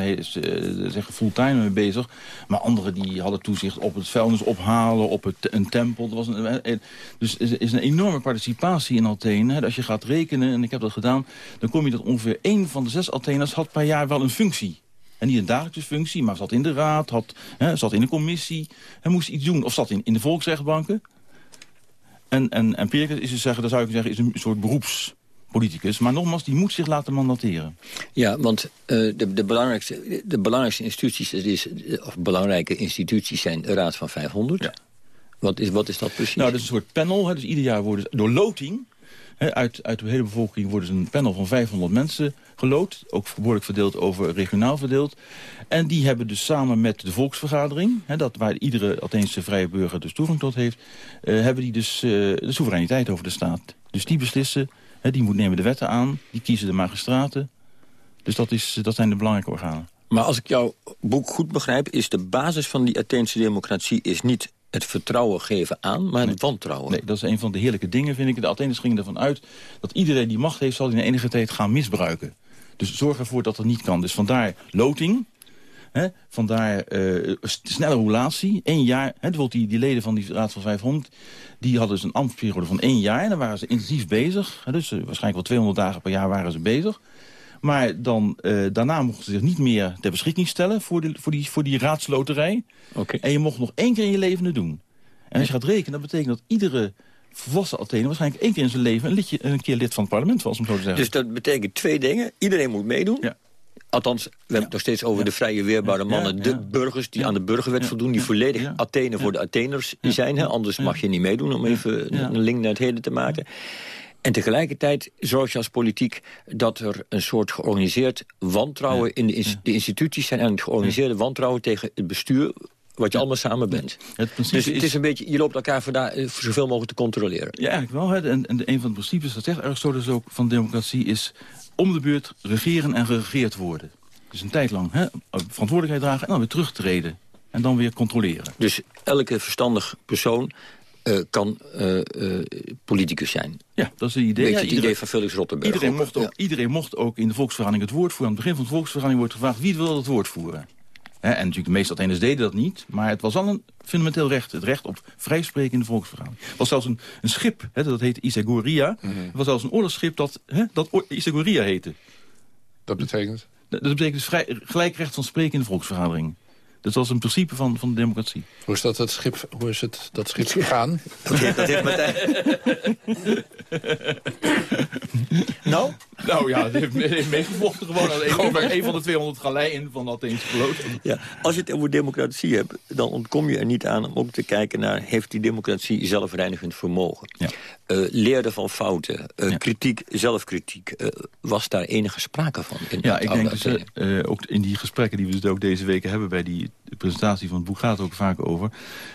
zeggen fulltime mee bezig. Maar anderen die hadden toezicht op het vuilnis ophalen, op het, een tempel. Er was een, dus er is een enorme participatie in Athene. Als je gaat rekenen, en ik heb dat gedaan... dan kom je dat ongeveer één van de zes Atheners had per jaar wel een functie. En niet een dagelijkse functie, maar zat in de raad, had, hè, zat in een commissie. Hij moest iets doen. Of zat in, in de volksrechtbanken. En, en, en is dus zeggen, dat zou ik zeggen, is een soort beroepspoliticus. Maar nogmaals, die moet zich laten mandateren. Ja, want uh, de, de, belangrijkste, de belangrijkste instituties, is, of belangrijke instituties zijn de Raad van 500. Ja. Wat, is, wat is dat precies? Nou, dat is een soort panel. Hè, dus ieder jaar worden door loting... Uit, uit de hele bevolking worden ze een panel van 500 mensen gelood. Ook behoorlijk verdeeld over regionaal verdeeld. En die hebben dus samen met de volksvergadering... Dat, waar iedere Atheense vrije burger dus toegang tot heeft... Uh, hebben die dus uh, de soevereiniteit over de staat. Dus die beslissen, die moet nemen de wetten aan... die kiezen de magistraten. Dus dat, is, dat zijn de belangrijke organen. Maar als ik jouw boek goed begrijp... is de basis van die Atheense democratie is niet het vertrouwen geven aan, maar het wantrouwen. Nee, dat is een van de heerlijke dingen, vind ik. De Atheners gingen ervan uit dat iedereen die macht heeft... zal in enige tijd gaan misbruiken. Dus zorg ervoor dat dat niet kan. Dus vandaar loting, hè, vandaar uh, snelle roulatie. Eén jaar, hè, bijvoorbeeld die, die leden van die Raad van 500... die hadden dus een ambtsperiode van één jaar... en dan waren ze intensief bezig. Hè, dus uh, waarschijnlijk wel 200 dagen per jaar waren ze bezig... Maar dan, uh, daarna mochten ze zich niet meer ter beschikking stellen voor, de, voor, die, voor die raadsloterij. Okay. En je mocht nog één keer in je leven het doen. En als je gaat rekenen, dat betekent dat iedere volwassen Athene waarschijnlijk één keer in zijn leven een, lidje, een keer lid van het parlement was, om zo te zeggen. Dus dat betekent twee dingen. Iedereen moet meedoen. Ja. Althans, we hebben het nog steeds over de vrije weerbare mannen. De burgers die aan de burgerwet voldoen. Die volledig Athene voor de Atheners zijn. Hè? Anders mag je niet meedoen, om even een link naar het heden te maken. En tegelijkertijd zorg je als politiek dat er een soort georganiseerd wantrouwen... in de, ins de, instituties zijn en het georganiseerde wantrouwen tegen het bestuur wat je allemaal samen bent. Het dus het is, is, een beetje, je loopt elkaar voor, daar, voor zoveel mogelijk te controleren. Ja, eigenlijk wel. Hè. En, en een van de principes, dat zegt Aristoteles ook van democratie... is om de beurt regeren en geregeerd worden. Dus een tijd lang hè, verantwoordelijkheid dragen en dan weer terugtreden. En dan weer controleren. Dus elke verstandig persoon uh, kan uh, uh, politicus zijn. Ja, dat is het idee. Beetje het idee van Felix Rottenberg. Iedereen mocht, ook, ja. iedereen mocht ook in de volksvergadering het woord voeren. Aan het begin van de volksvergadering wordt gevraagd wie wil het woord voeren. He, en natuurlijk de meeste Atheners deden dat niet. Maar het was al een fundamenteel recht. Het recht op vrij spreken in de volksvergadering. Het was zelfs een, een schip, he, dat heette Isagoria. Mm -hmm. Het was zelfs een oorlogsschip dat, he, dat Isagoria heette. Dat betekent? Dat, dat betekent dus vrij, gelijk recht van spreken in de volksvergadering. Dat was een principe van, van de democratie. Hoe is dat, het schip, hoe is het, dat schip gegaan? Dat heeft, dat heeft Martijn... nou? Nou ja, het heeft, heeft meegevochten gewoon als een, een van de 200 galeien van de Atheense vloot. Ja, als je het over democratie hebt, dan ontkom je er niet aan om ook te kijken naar... heeft die democratie zelfreinigend vermogen? Ja. Uh, leerde van fouten, uh, ja. kritiek, zelfkritiek. Uh, was daar enige sprake van? In ja, ik denk dus, ook in die gesprekken die we dus ook deze weken hebben... bij die presentatie van het boek gaat ook vaak over.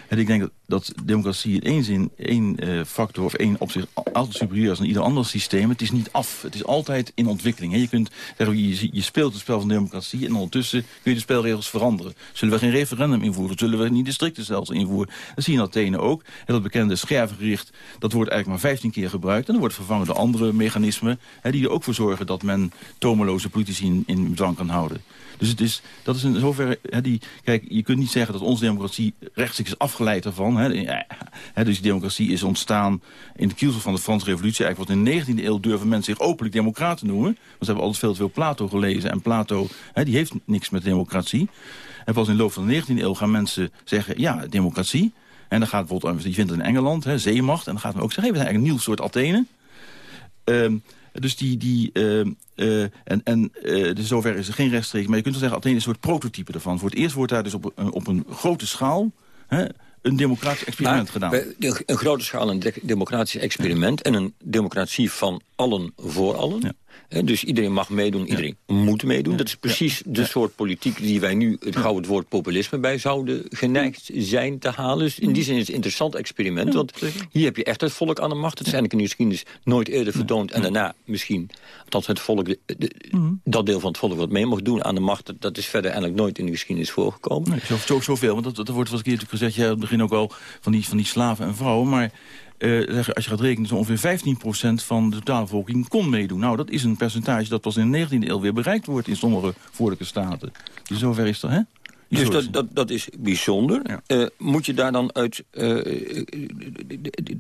En ik denk dat, dat democratie in één zin, één factor of één opzicht altijd superieur is dan ieder ander systeem. Het is niet af. Het is altijd in ontwikkeling. Hè. Je kunt je, je speelt het spel van democratie en ondertussen kun je de spelregels veranderen. Zullen we geen referendum invoeren? Zullen we niet districtenstelsel invoeren? Dat zie je in Athene ook. En dat bekende schervengericht, dat wordt eigenlijk maar 15 keer gebruikt. En dan wordt vervangen door andere mechanismen hè, die er ook voor zorgen dat men tomeloze politici in, in bedwang kan houden. Dus het is, dat is in zoverre... Hè, die, kijk, je kunt niet zeggen dat onze democratie rechtstreeks is afgeleid ervan. Hè. Ja, dus democratie is ontstaan in de kielzog van de Franse revolutie. Eigenlijk wat in de 19e eeuw durven mensen zich openlijk democraten noemen. Want ze hebben altijd veel te veel Plato gelezen. En Plato hè, die heeft niks met democratie. En pas in de loop van de 19e eeuw gaan mensen zeggen... ja, democratie. En dan gaat bijvoorbeeld, je vindt het in Engeland, hè, zeemacht. En dan gaat men ook zeggen, hey, we zijn eigenlijk een nieuw soort Athene. Um, dus die, die uh, uh, en, en uh, dus zover is er geen rechtstreeks. Maar je kunt wel zeggen, Athene is een soort prototype ervan. Voor het eerst wordt daar dus op, op een grote schaal... Hè, een democratisch experiment maar, gedaan. Bij een grote schaal een democratisch experiment... en een democratie van allen voor allen. Ja. Dus iedereen mag meedoen, iedereen ja. moet meedoen. Dat is precies de soort politiek die wij nu het het woord populisme bij zouden geneigd zijn te halen. Dus in die zin is het een interessant experiment. Want hier heb je echt het volk aan de macht. Het is eigenlijk in de geschiedenis nooit eerder vertoond. En daarna misschien, althans het volk, de, de, dat deel van het volk wat mee mocht doen aan de macht. Dat, dat is verder eigenlijk nooit in de geschiedenis voorgekomen. Nee, zo, zo, zoveel, want dat, dat wordt een keer gezegd, ja, aan het begin ook al van die, van die slaven en vrouwen. Maar uh, als je gaat rekenen, zo ongeveer 15% van de totale bevolking kon meedoen. Nou, dat is een percentage dat pas in de 19e eeuw weer bereikt wordt in sommige voorlijke staten. Dus zover is dat, hè? Dus dat, dat, dat is bijzonder. Ja. Uh, moet je daar dan uit... Uh,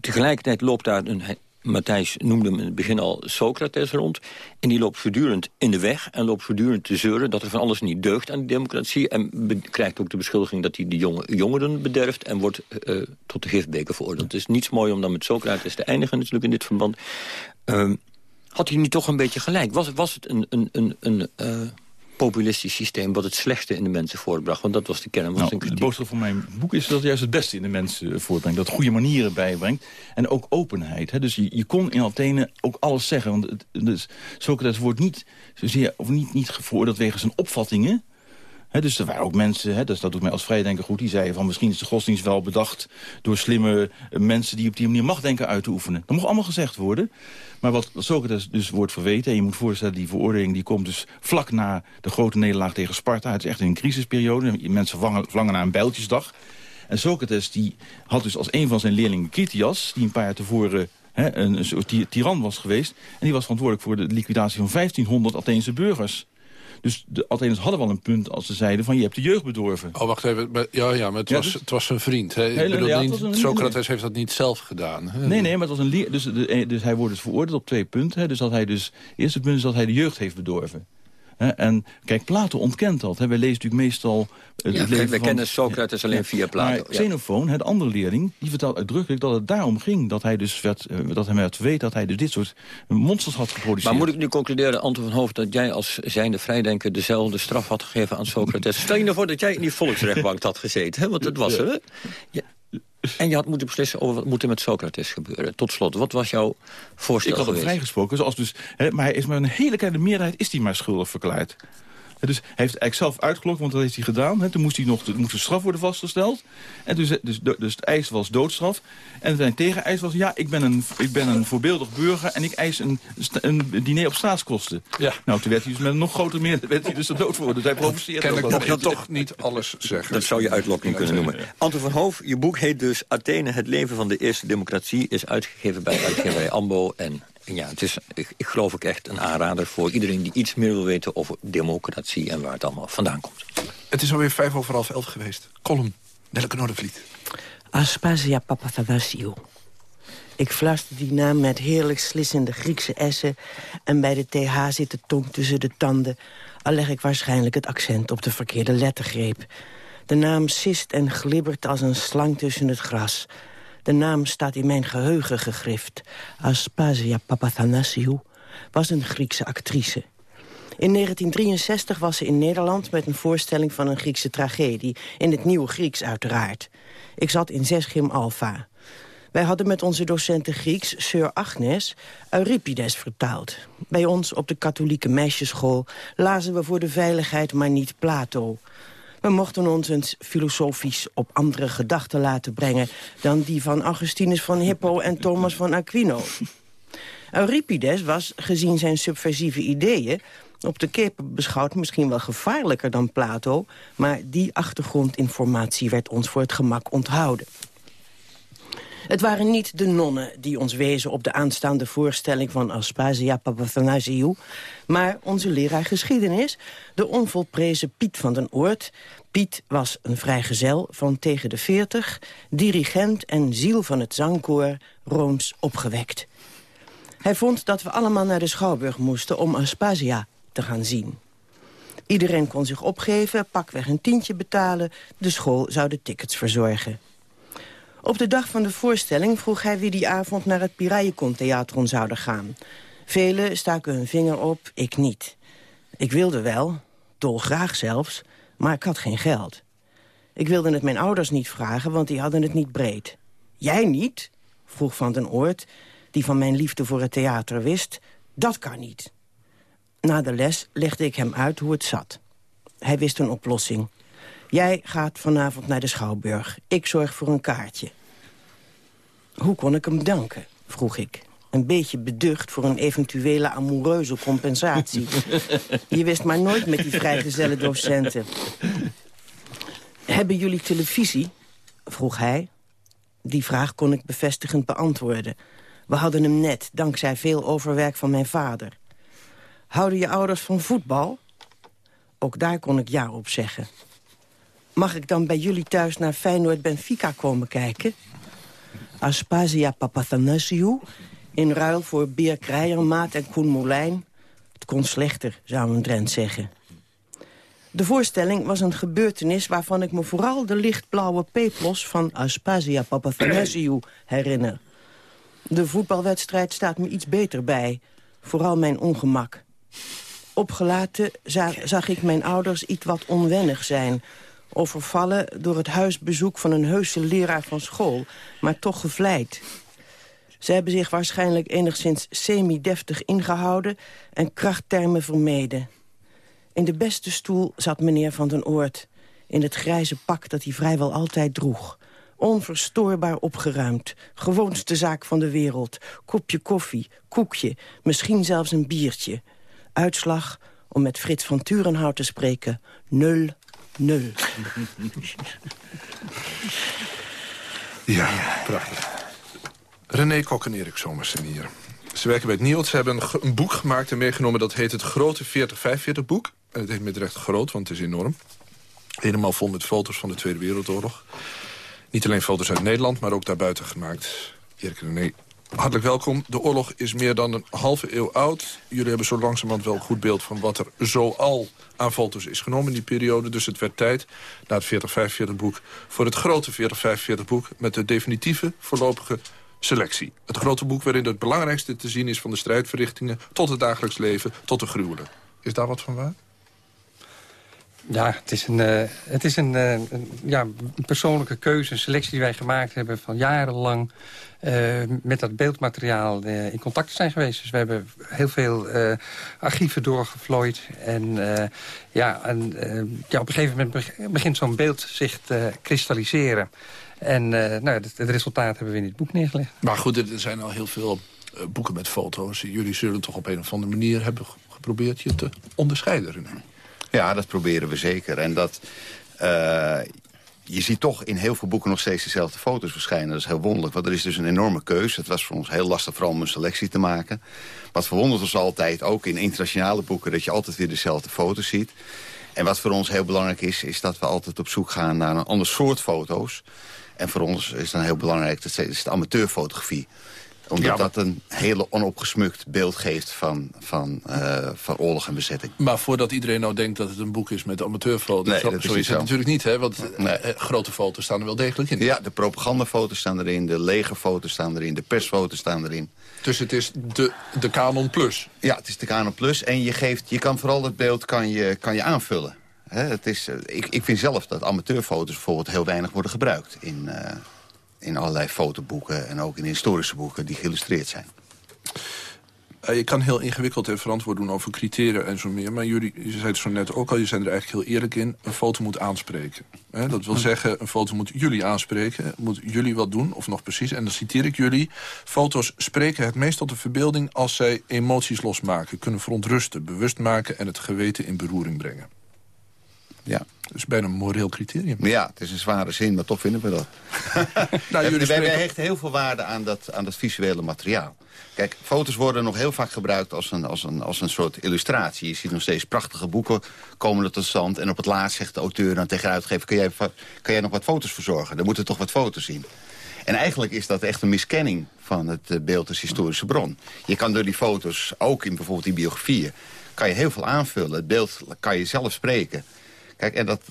tegelijkertijd loopt daar een Matthijs noemde hem in het begin al Socrates rond. En die loopt voortdurend in de weg en loopt voortdurend te zeuren... dat er van alles niet deugt aan de democratie. En krijgt ook de beschuldiging dat hij de jonge, jongeren bederft... en wordt uh, tot de gifbeker veroordeeld. Het is niets mooi om dan met Socrates te eindigen natuurlijk in dit verband. Uh, had hij niet toch een beetje gelijk? Was, was het een... een, een, een uh, populistisch systeem... wat het slechtste in de mensen voortbracht. Want dat was de kern van nou, zijn kritiek. De boodschap van mijn boek is dat juist het beste in de mensen voortbrengt. Dat goede manieren bijbrengt. En ook openheid. Hè. Dus je, je kon in Athene ook alles zeggen. Want het, dus Socrates wordt niet, zozeer, of niet, niet veroordeeld wegens zijn opvattingen dus er waren ook mensen, dus dat doet mij als vrijdenker goed... die zeiden van misschien is de godsdienst wel bedacht... door slimme eh, mensen die op die manier machtdenken uit te oefenen. Dat mag allemaal gezegd worden. Maar wat Socrates dus wordt verweten... en je moet voorstellen, die veroordeling die komt dus vlak na... de grote nederlaag tegen Sparta. Het is echt een crisisperiode. Mensen verlangen naar een bijltjesdag. En Socrates die had dus als een van zijn leerlingen Critias... die een paar jaar tevoren een, een soort tiran was geweest. En die was verantwoordelijk voor de liquidatie van 1500 Atheense burgers. Dus de Atheners hadden wel een punt als ze zeiden van je hebt de jeugd bedorven. Oh, wacht even. Ja, ja maar het, was, dus- het was zijn vriend. Hè? Hele, bedoel, ja, niet, Socrates heeft dat niet zelf gedaan. Hè? Nee, nee, maar het was een leer, dus, dus hij wordt dus veroordeeld op twee punten. Hè? Dus dat hij dus, eerste punt is dat hij de jeugd heeft bedorven. En kijk, Plato ontkent dat. Wij lezen natuurlijk meestal... Het ja, leven we kennen Socrates alleen via Plato. Maar Xenofoon, de andere leerling, die vertelt uitdrukkelijk dat het daarom ging. Dat hij dus werd, eh, dat hij werd weet dat hij dus dit soort monsters had geproduceerd. Maar moet ik nu concluderen, Anton van Hoofd, dat jij als zijnde vrijdenker dezelfde straf had gegeven aan Socrates? Stel je nou voor dat jij in die volksrechtbank had gezeten, hè? want dat was er. Hè? Ja. En je had moeten beslissen over wat moet er met Socrates gebeuren. Tot slot, wat was jouw voorstel Ik had hem vrijgesproken, zoals dus, hè, maar hij is met een hele kleine meerderheid is hij maar schuldig verklaard. Dus hij heeft eigenlijk zelf uitgelokt, want dat heeft hij gedaan. Toen moest, hij nog, moest de straf worden vastgesteld. En dus, dus, dus het eis was doodstraf. En zijn tegeneis was, ja, ik ben, een, ik ben een voorbeeldig burger... en ik eis een, een diner op staatskosten. Ja. Nou, toen werd hij dus met een nog groter meer werd hij dus dood voor. Dus hij provoceerde. Kennelijk mocht je toch niet alles zeggen. Dat zou je uitlokking kunnen noemen. Anton van Hoof, je boek heet dus Athene, het leven van de eerste democratie... is uitgegeven bij uitgeverij Ambo en ja, het is, ik, ik, geloof ik echt een aanrader voor iedereen die iets meer wil weten over democratie en waar het allemaal vandaan komt. Het is alweer vijf over half elf geweest. Column, Nelleke Noordervliet. Aspasia Papathanasiou. Ik fluister die naam met heerlijk slissende Griekse essen... en bij de TH zit de tong tussen de tanden... al leg ik waarschijnlijk het accent op de verkeerde lettergreep. De naam sist en glibbert als een slang tussen het gras... De naam staat in mijn geheugen gegrift. Aspasia Papathanasiou was een Griekse actrice. In 1963 was ze in Nederland met een voorstelling van een Griekse tragedie. In het nieuwe Grieks uiteraard. Ik zat in 6 Gym Alpha. Wij hadden met onze docenten Grieks, Sir Agnes, Euripides vertaald. Bij ons op de katholieke meisjesschool lazen we voor de veiligheid maar niet Plato. We mochten ons eens filosofisch op andere gedachten laten brengen... dan die van Augustinus van Hippo en Thomas van Aquino. Euripides was, gezien zijn subversieve ideeën... op de keper beschouwd misschien wel gevaarlijker dan Plato... maar die achtergrondinformatie werd ons voor het gemak onthouden. Het waren niet de nonnen die ons wezen op de aanstaande voorstelling van Aspasia Papathanasiou, maar onze leraar geschiedenis, de onvolprezen Piet van den Oort. Piet was een vrijgezel van tegen de veertig, dirigent en ziel van het zangkoor, Rooms opgewekt. Hij vond dat we allemaal naar de Schouwburg moesten om Aspasia te gaan zien. Iedereen kon zich opgeven, pakweg een tientje betalen. De school zou de tickets verzorgen. Op de dag van de voorstelling vroeg hij wie die avond naar het Piraillenkon Theatron zouden gaan. Velen staken hun vinger op, ik niet. Ik wilde wel, dolgraag zelfs, maar ik had geen geld. Ik wilde het mijn ouders niet vragen, want die hadden het niet breed. Jij niet? vroeg Van den Oort, die van mijn liefde voor het theater wist. Dat kan niet. Na de les legde ik hem uit hoe het zat. Hij wist een oplossing. Jij gaat vanavond naar de Schouwburg. Ik zorg voor een kaartje. Hoe kon ik hem danken, vroeg ik. Een beetje beducht voor een eventuele amoureuze compensatie. Je wist maar nooit met die vrijgezelle docenten. Hebben jullie televisie? vroeg hij. Die vraag kon ik bevestigend beantwoorden. We hadden hem net, dankzij veel overwerk van mijn vader. Houden je ouders van voetbal? Ook daar kon ik ja op zeggen. Mag ik dan bij jullie thuis naar Feyenoord-Benfica komen kijken? Aspasia Papathanasiou... in ruil voor Beer Krijermaat en Koen Molijn. Het kon slechter, zou een Drent zeggen. De voorstelling was een gebeurtenis waarvan ik me vooral de lichtblauwe peplos van Aspasia Papathanasiou herinner. De voetbalwedstrijd staat me iets beter bij, vooral mijn ongemak. Opgelaten zag ik mijn ouders iets wat onwennig zijn. Overvallen door het huisbezoek van een heuse leraar van school. Maar toch gevleid. Ze hebben zich waarschijnlijk enigszins semi-deftig ingehouden... en krachttermen vermeden. In de beste stoel zat meneer Van den Oort... in het grijze pak dat hij vrijwel altijd droeg. Onverstoorbaar opgeruimd. Gewoonste zaak van de wereld. Kopje koffie, koekje, misschien zelfs een biertje. Uitslag, om met Frits van Turenhout te spreken, nul, nul. Ja, prachtig. René Kok en Erik Zomersen hier. Ze werken bij het NIOD. Ze hebben een, boek gemaakt en meegenomen. Dat heet het Grote 4045 boek. En het heet met recht groot, want het is enorm. Helemaal vol met foto's van de Tweede Wereldoorlog. Niet alleen foto's uit Nederland, maar ook daarbuiten gemaakt. Erik en René, hartelijk welkom. De oorlog is meer dan een halve eeuw oud. Jullie hebben zo langzamerhand wel een goed beeld van wat er zoal aan foto's is genomen in die periode. Dus het werd tijd, na het 4045 boek, voor het grote 4045 boek... met de definitieve voorlopige selectie. Het grote boek waarin het belangrijkste te zien is van de strijdverrichtingen... tot het dagelijks leven, tot de gruwelen. Is daar wat van waar? Ja, het is een, uh, het is een, uh, een, ja, persoonlijke keuze, een selectie die wij gemaakt hebben... van jarenlang uh, met dat beeldmateriaal in contact zijn geweest. Dus we hebben heel veel archieven doorgevlooid. En, ja, ja, op een gegeven moment begint zo'n beeld zich te kristalliseren. En nou, het, het, resultaat hebben we in dit boek neergelegd. Maar goed, er zijn al heel veel boeken met foto's. Jullie zullen toch op een of andere manier hebben geprobeerd je te onderscheiden, ja, dat proberen we zeker. En dat... Uh, je ziet toch in heel veel boeken nog steeds dezelfde foto's verschijnen. Dat is heel wonderlijk, want er is dus een enorme keuze. Het was voor ons heel lastig vooral om een selectie te maken. Wat verwondert ons altijd, ook in internationale boeken... dat je altijd weer dezelfde foto's ziet. En wat voor ons heel belangrijk is, is dat we altijd op zoek gaan naar een ander soort foto's. En voor ons is dan heel belangrijk, dat is de amateurfotografie omdat dat een hele onopgesmukt beeld geeft van, van, uh, van oorlog en bezetting. Maar voordat iedereen nou denkt dat het een boek is met amateurfoto's... Nee, zo is, het natuurlijk niet, hè? Want nee. Eh, grote foto's staan er wel degelijk in. Ja, de propagandafoto's staan erin, de legerfoto's staan erin... de persfoto's staan erin. Dus het is de, de Canon Plus? Ja, het is de Canon Plus. En je, geeft, je kan vooral het beeld kan je, kan je aanvullen. het is, eh, ik, ik vind zelf dat amateurfoto's bijvoorbeeld heel weinig worden gebruikt... in, uh, in allerlei fotoboeken en ook in historische boeken die geïllustreerd zijn. Uh, je kan heel ingewikkeld en verantwoord doen over criteria en zo meer. Maar jullie, je zei het zo net ook al, je zijn er eigenlijk heel eerlijk in. Een foto moet aanspreken. dat wil zeggen, een foto moet jullie aanspreken. Moet jullie wat doen, of nog precies. En dan citeer ik jullie. Foto's spreken het meest tot de verbeelding als zij emoties losmaken. Kunnen verontrusten, bewust maken en het geweten in beroering brengen. Ja. Dat is bijna een moreel criterium. Ja, het is een zware zin, maar toch vinden we dat. nou, jullie wij, wij hechten heel veel waarde aan dat, aan dat visuele materiaal. Kijk, foto's worden nog heel vaak gebruikt als een, als, een, als een soort illustratie. Je ziet nog steeds prachtige boeken komen er tot stand. En op het laatst zegt de auteur dan tegen de uitgever... kan jij, kan jij nog wat foto's verzorgen? Er moeten toch wat foto's zien. En eigenlijk is dat echt een miskenning van het eh, beeld als historische bron. Je kan door die foto's, ook in bijvoorbeeld die biografieën... kan je heel veel aanvullen. Het beeld kan je zelf spreken. Kijk, en dat,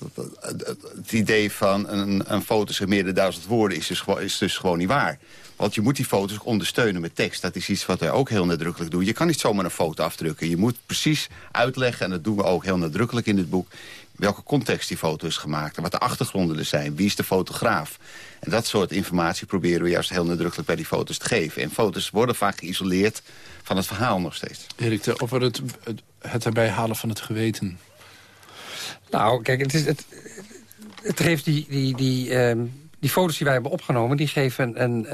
het idee van een, een foto zeg meer dan duizend woorden is dus, is dus gewoon niet waar. Want je moet die foto's ondersteunen met tekst. Dat is iets wat wij ook heel nadrukkelijk doen. Je kan niet zomaar een foto afdrukken. Je moet precies uitleggen, en dat doen we ook heel nadrukkelijk in dit boek... welke context die foto is gemaakt en wat de achtergronden er zijn. Wie is de fotograaf? En dat soort informatie proberen we juist heel nadrukkelijk bij die foto's te geven. En foto's worden vaak geïsoleerd van het verhaal nog steeds. Erik, het, het, het erbij halen van het geweten... Nou, kijk, het, is, het, het geeft die, die, die, uh, die foto's die wij hebben opgenomen... die geven een,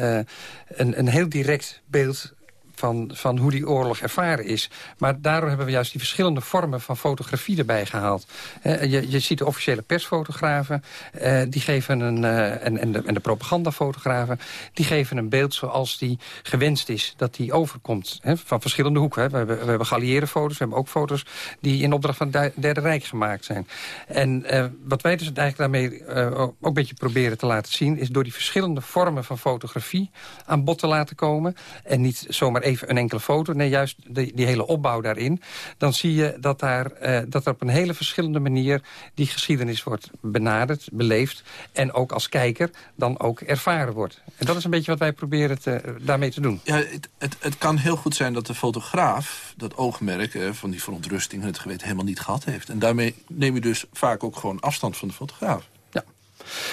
een, een heel direct beeld van, van hoe die oorlog ervaren is. Maar daardoor hebben we juist die verschillende vormen van fotografie erbij gehaald. je, je ziet de officiële persfotografen, uh, die geven een, uh, en, en, de, en de propagandafotografen... die geven een beeld zoals die gewenst is, dat die overkomt. van verschillende hoeken. We, hebben, we hebben geallieerde foto's, we hebben ook foto's... die in opdracht van het Derde Rijk gemaakt zijn. En uh, wat wij dus eigenlijk daarmee ook een beetje proberen te laten zien... is door die verschillende vormen van fotografie aan bod te laten komen... en niet zomaar even een enkele foto. Nee, juist die, hele opbouw daarin. Dan zie je dat, daar, uh, dat er op een hele verschillende manier... die geschiedenis wordt benaderd, beleefd... en ook als kijker dan ook ervaren wordt. En dat is een beetje wat wij proberen te, daarmee te doen. Ja, het, het, het, kan heel goed zijn dat de fotograaf... dat oogmerk van die verontrusting het geweten helemaal niet gehad heeft. En daarmee neem je dus vaak ook gewoon afstand van de fotograaf.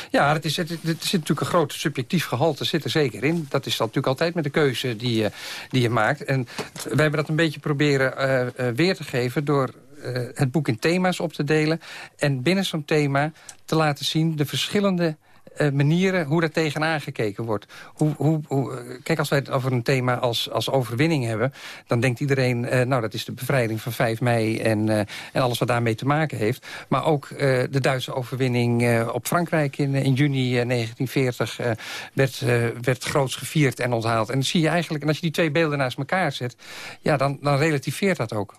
Ja, het, is, het, zit natuurlijk een groot subjectief gehalte zit er zeker in. Dat is natuurlijk altijd met de keuze die je, die je maakt. En wij hebben dat een beetje proberen uh, uh, weer te geven... door uh, het boek in thema's op te delen. En binnen zo'n thema te laten zien de verschillende manieren hoe daar tegenaan gekeken wordt. Hoe, hoe, hoe, eh, kijk, als wij het over een thema als, als overwinning hebben... dan denkt iedereen, uh, nou, dat is de bevrijding van 5 mei... en, en alles wat daarmee te maken heeft. Maar ook de Duitse overwinning op Frankrijk in, in juni 1940... werd, werd groots gevierd en onthaald. En zie je eigenlijk, en als je die twee beelden naast elkaar zet... ja, dan, dan relativeert dat ook.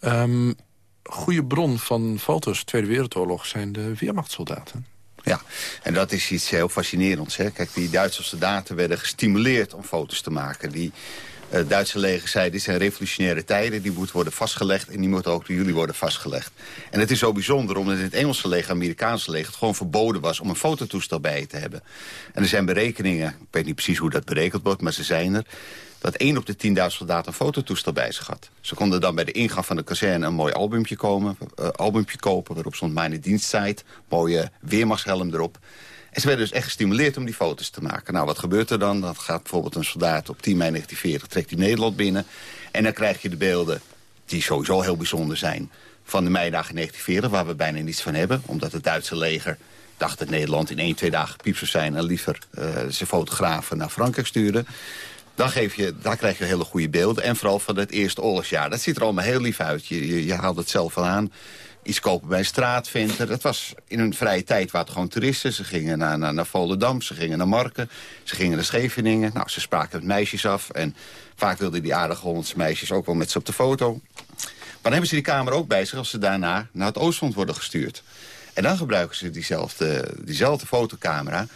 Um, goede bron van foto's Tweede Wereldoorlog zijn de Weermachtssoldaten. Ja, en dat is iets heel fascinerends. Hè? Kijk, die Duitse soldaten werden gestimuleerd om foto's te maken. Die uh, Duitse leger zei, dit zijn revolutionaire tijden... die moeten worden vastgelegd en die moeten ook door jullie worden vastgelegd. En het is zo bijzonder, omdat in het Engelse leger, Amerikaanse leger... het gewoon verboden was om een fototoestel bij je te hebben. En er zijn berekeningen, ik weet niet precies hoe dat berekend wordt... maar ze zijn er, dat één op de 10.000 soldaten een fototoestel bij zich had. Ze konden dan bij de ingang van de kazerne een mooi albumpje, komen, albumpje kopen... waarop stond mijn dienstzeit, mooie weermachtshelm erop. En ze werden dus echt gestimuleerd om die foto's te maken. Nou, wat gebeurt er dan? Dan gaat bijvoorbeeld een soldaat op 10 mei 1940 trekt hij Nederland binnen. En dan krijg je de beelden, die sowieso heel bijzonder zijn... van de meidagen 1940, waar we bijna niets van hebben. Omdat het Duitse leger dacht dat Nederland in één, twee dagen piep zou zijn... en liever uh, zijn fotografen naar Frankrijk sturen. Dan je, daar krijg je hele goede beelden. En vooral van het eerste oorlogsjaar. Dat ziet er allemaal heel lief uit. Je, je, haalt het zelf aan. Iets kopen bij een straatventer. Dat was in een vrije tijd waar het gewoon toeristen. Ze gingen naar, naar, naar Volendam, ze gingen naar Marken. Ze gingen naar Scheveningen. Nou, ze spraken met meisjes af. En vaak wilden die aardige Hollandse meisjes ook wel met ze op de foto. Maar dan hebben ze die camera ook bij zich als ze daarna naar het Oostfront worden gestuurd. En dan gebruiken ze diezelfde, diezelfde fotocamera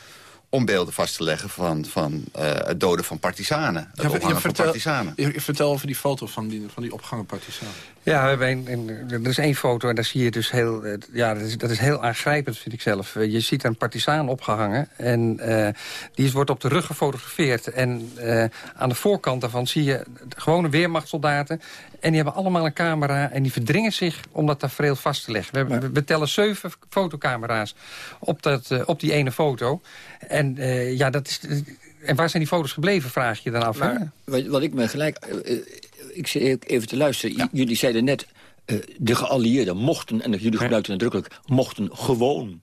om beelden vast te leggen van, van uh, het doden van partisanen. Het ja, je, vertel, van partisanen. Je, vertel over die foto van die, van die opgangen partisanen. Ja, we hebben een, een, er is één foto en daar zie je dus heel... Ja, dat is, dat is heel aangrijpend, vind ik zelf. Je ziet een partisaan opgehangen en uh, die wordt op de rug gefotografeerd. En uh, aan de voorkant daarvan zie je gewone weermachtsoldaten... En die hebben allemaal een camera en die verdringen zich om dat tafereel vast te leggen. We, hebben, we tellen zeven fotocamera's op, dat, uh, op die ene foto. En ja, dat is... En waar zijn die foto's gebleven, vraag je dan af. Maar, wat, wat, ik me gelijk... Ik zit even te luisteren. Ja. Jullie zeiden net, de geallieerden mochten... en jullie gebruikten nadrukkelijk, mochten gewoon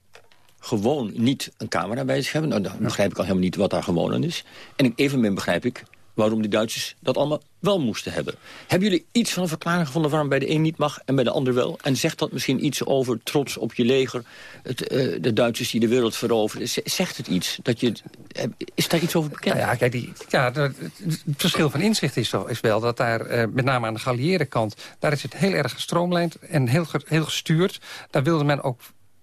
gewoon niet een camera bij zich hebben. Nou, dan begrijp ik al helemaal niet wat daar gewoon aan is. En evenmin begrijp ik waarom die Duitsers dat allemaal wel moesten hebben. Hebben jullie iets van een verklaring gevonden waarom bij de een niet mag en bij de ander wel? En zegt dat misschien iets over trots op je leger, het, uh, de Duitsers die de wereld veroveren? Zegt het iets? Dat je, is daar iets over bekend? Nou ja, kijk, die, ja, het verschil van inzicht is, is wel dat daar, uh, met name aan de geallieerde kant, daar is het heel erg gestroomlijnd en heel, heel gestuurd. Daar wilde men ook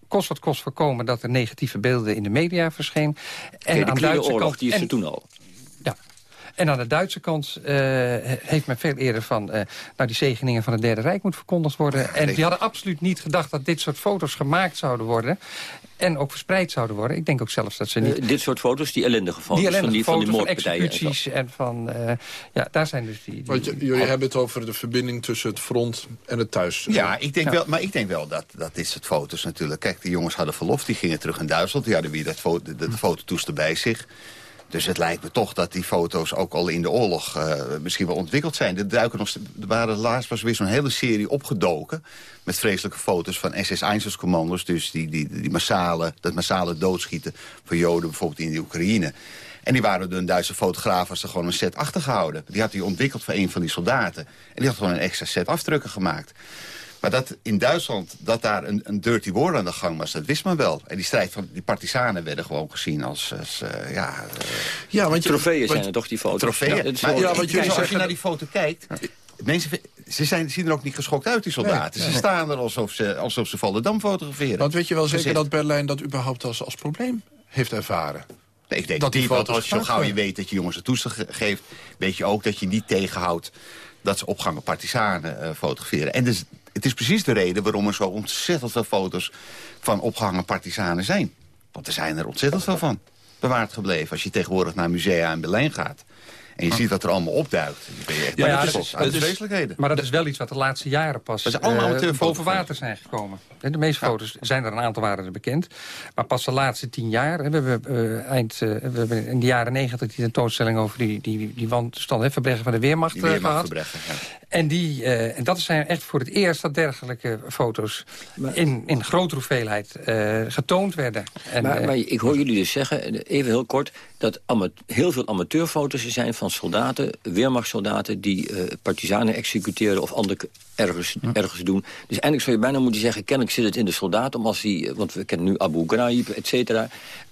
kost wat kost voorkomen dat er negatieve beelden in de media verscheen. En de aan de Duitse kant, die is er toen al. En aan de Duitse kant uh, heeft men veel eerder van... Uh, nou, die zegeningen van het Derde Rijk moet verkondigd worden. En die hadden absoluut niet gedacht dat dit soort foto's gemaakt zouden worden. En ook verspreid zouden worden. Ik denk ook zelfs dat ze niet... Uh, dit soort foto's, die ellendige foto's die ellendige van, die, foto's, van die moordpartijen. en van... ja, daar zijn dus die... die Want jullie hebben het over de verbinding tussen het front en het thuis. Ja, ik denk ja. wel, maar ik denk wel dat, dat dit soort foto's natuurlijk... Kijk, die jongens hadden verlof, die gingen terug in Duitsland. Die hadden weer dat foto, de, de fototoestel bij zich. Dus het lijkt me toch dat die foto's ook al in de oorlog uh, misschien wel ontwikkeld zijn. Er, duiken nog, er waren laatst was weer zo'n hele serie opgedoken... met vreselijke foto's van SS-Einsatzkommandos. Dus die, die, die massale, dat massale doodschieten van Joden bijvoorbeeld in de Oekraïne. En die waren door een Duitse fotograaf er gewoon een set achtergehouden. Die had hij ontwikkeld voor een van die soldaten. En die had gewoon een extra set afdrukken gemaakt. Maar dat in Duitsland, dat daar een, een dirty war aan de gang was, dat wist men wel. En die strijd van die partisanen werden gewoon gezien als, als uh, ja... Uh, ja, want je, trofeeën zijn er toch, die foto's? Trofeeën. Ja, maar, ja, want je, als je naar die foto kijkt... Mensen ze zijn, zien er ook niet geschokt uit, die soldaten. Nee, nee. Ze staan er alsof ze, alsof ze Volendam fotograferen. Want weet je wel zeker dat Berlijn dat überhaupt als, als probleem heeft ervaren? ik denk dat die foto's als je zo gauw je weet dat je jongens een toestel geeft... weet je ook dat je niet tegenhoudt dat ze opgangen partisanen uh, fotograferen. En dus, het is precies de reden waarom er zo ontzettend veel foto's... van opgehangen partisanen zijn. Want er zijn er ontzettend veel van bewaard gebleven. Als je tegenwoordig naar musea in Berlijn gaat... En je ziet wat er allemaal opduikt. Ja, ja, dat is, uit de vreselijkheden. Maar dat is wel iets wat de laatste jaren pas dat allemaal uh, boven water zijn gekomen. De meeste foto's zijn er een aantal waren er bekend. Maar pas de laatste tien jaar. We hebben, uh, eind, uh, we hebben in de jaren negentig die tentoonstelling over die, die, die wandstand, verbrechen van de Weermacht, gehad. Ja. En, die, en dat zijn echt voor het eerst dat dergelijke foto's in, in grote hoeveelheid getoond werden. En, maar, maar ik hoor jullie dus zeggen, even heel kort dat heel veel amateurfoto's zijn van soldaten, weermachtssoldaten... die uh, partisanen executeren of andere ergens, ergens doen. Dus eigenlijk zou je bijna moeten zeggen... kennelijk zit het in de soldaat, om als die, want we kennen nu Abu Ghraib, et cetera.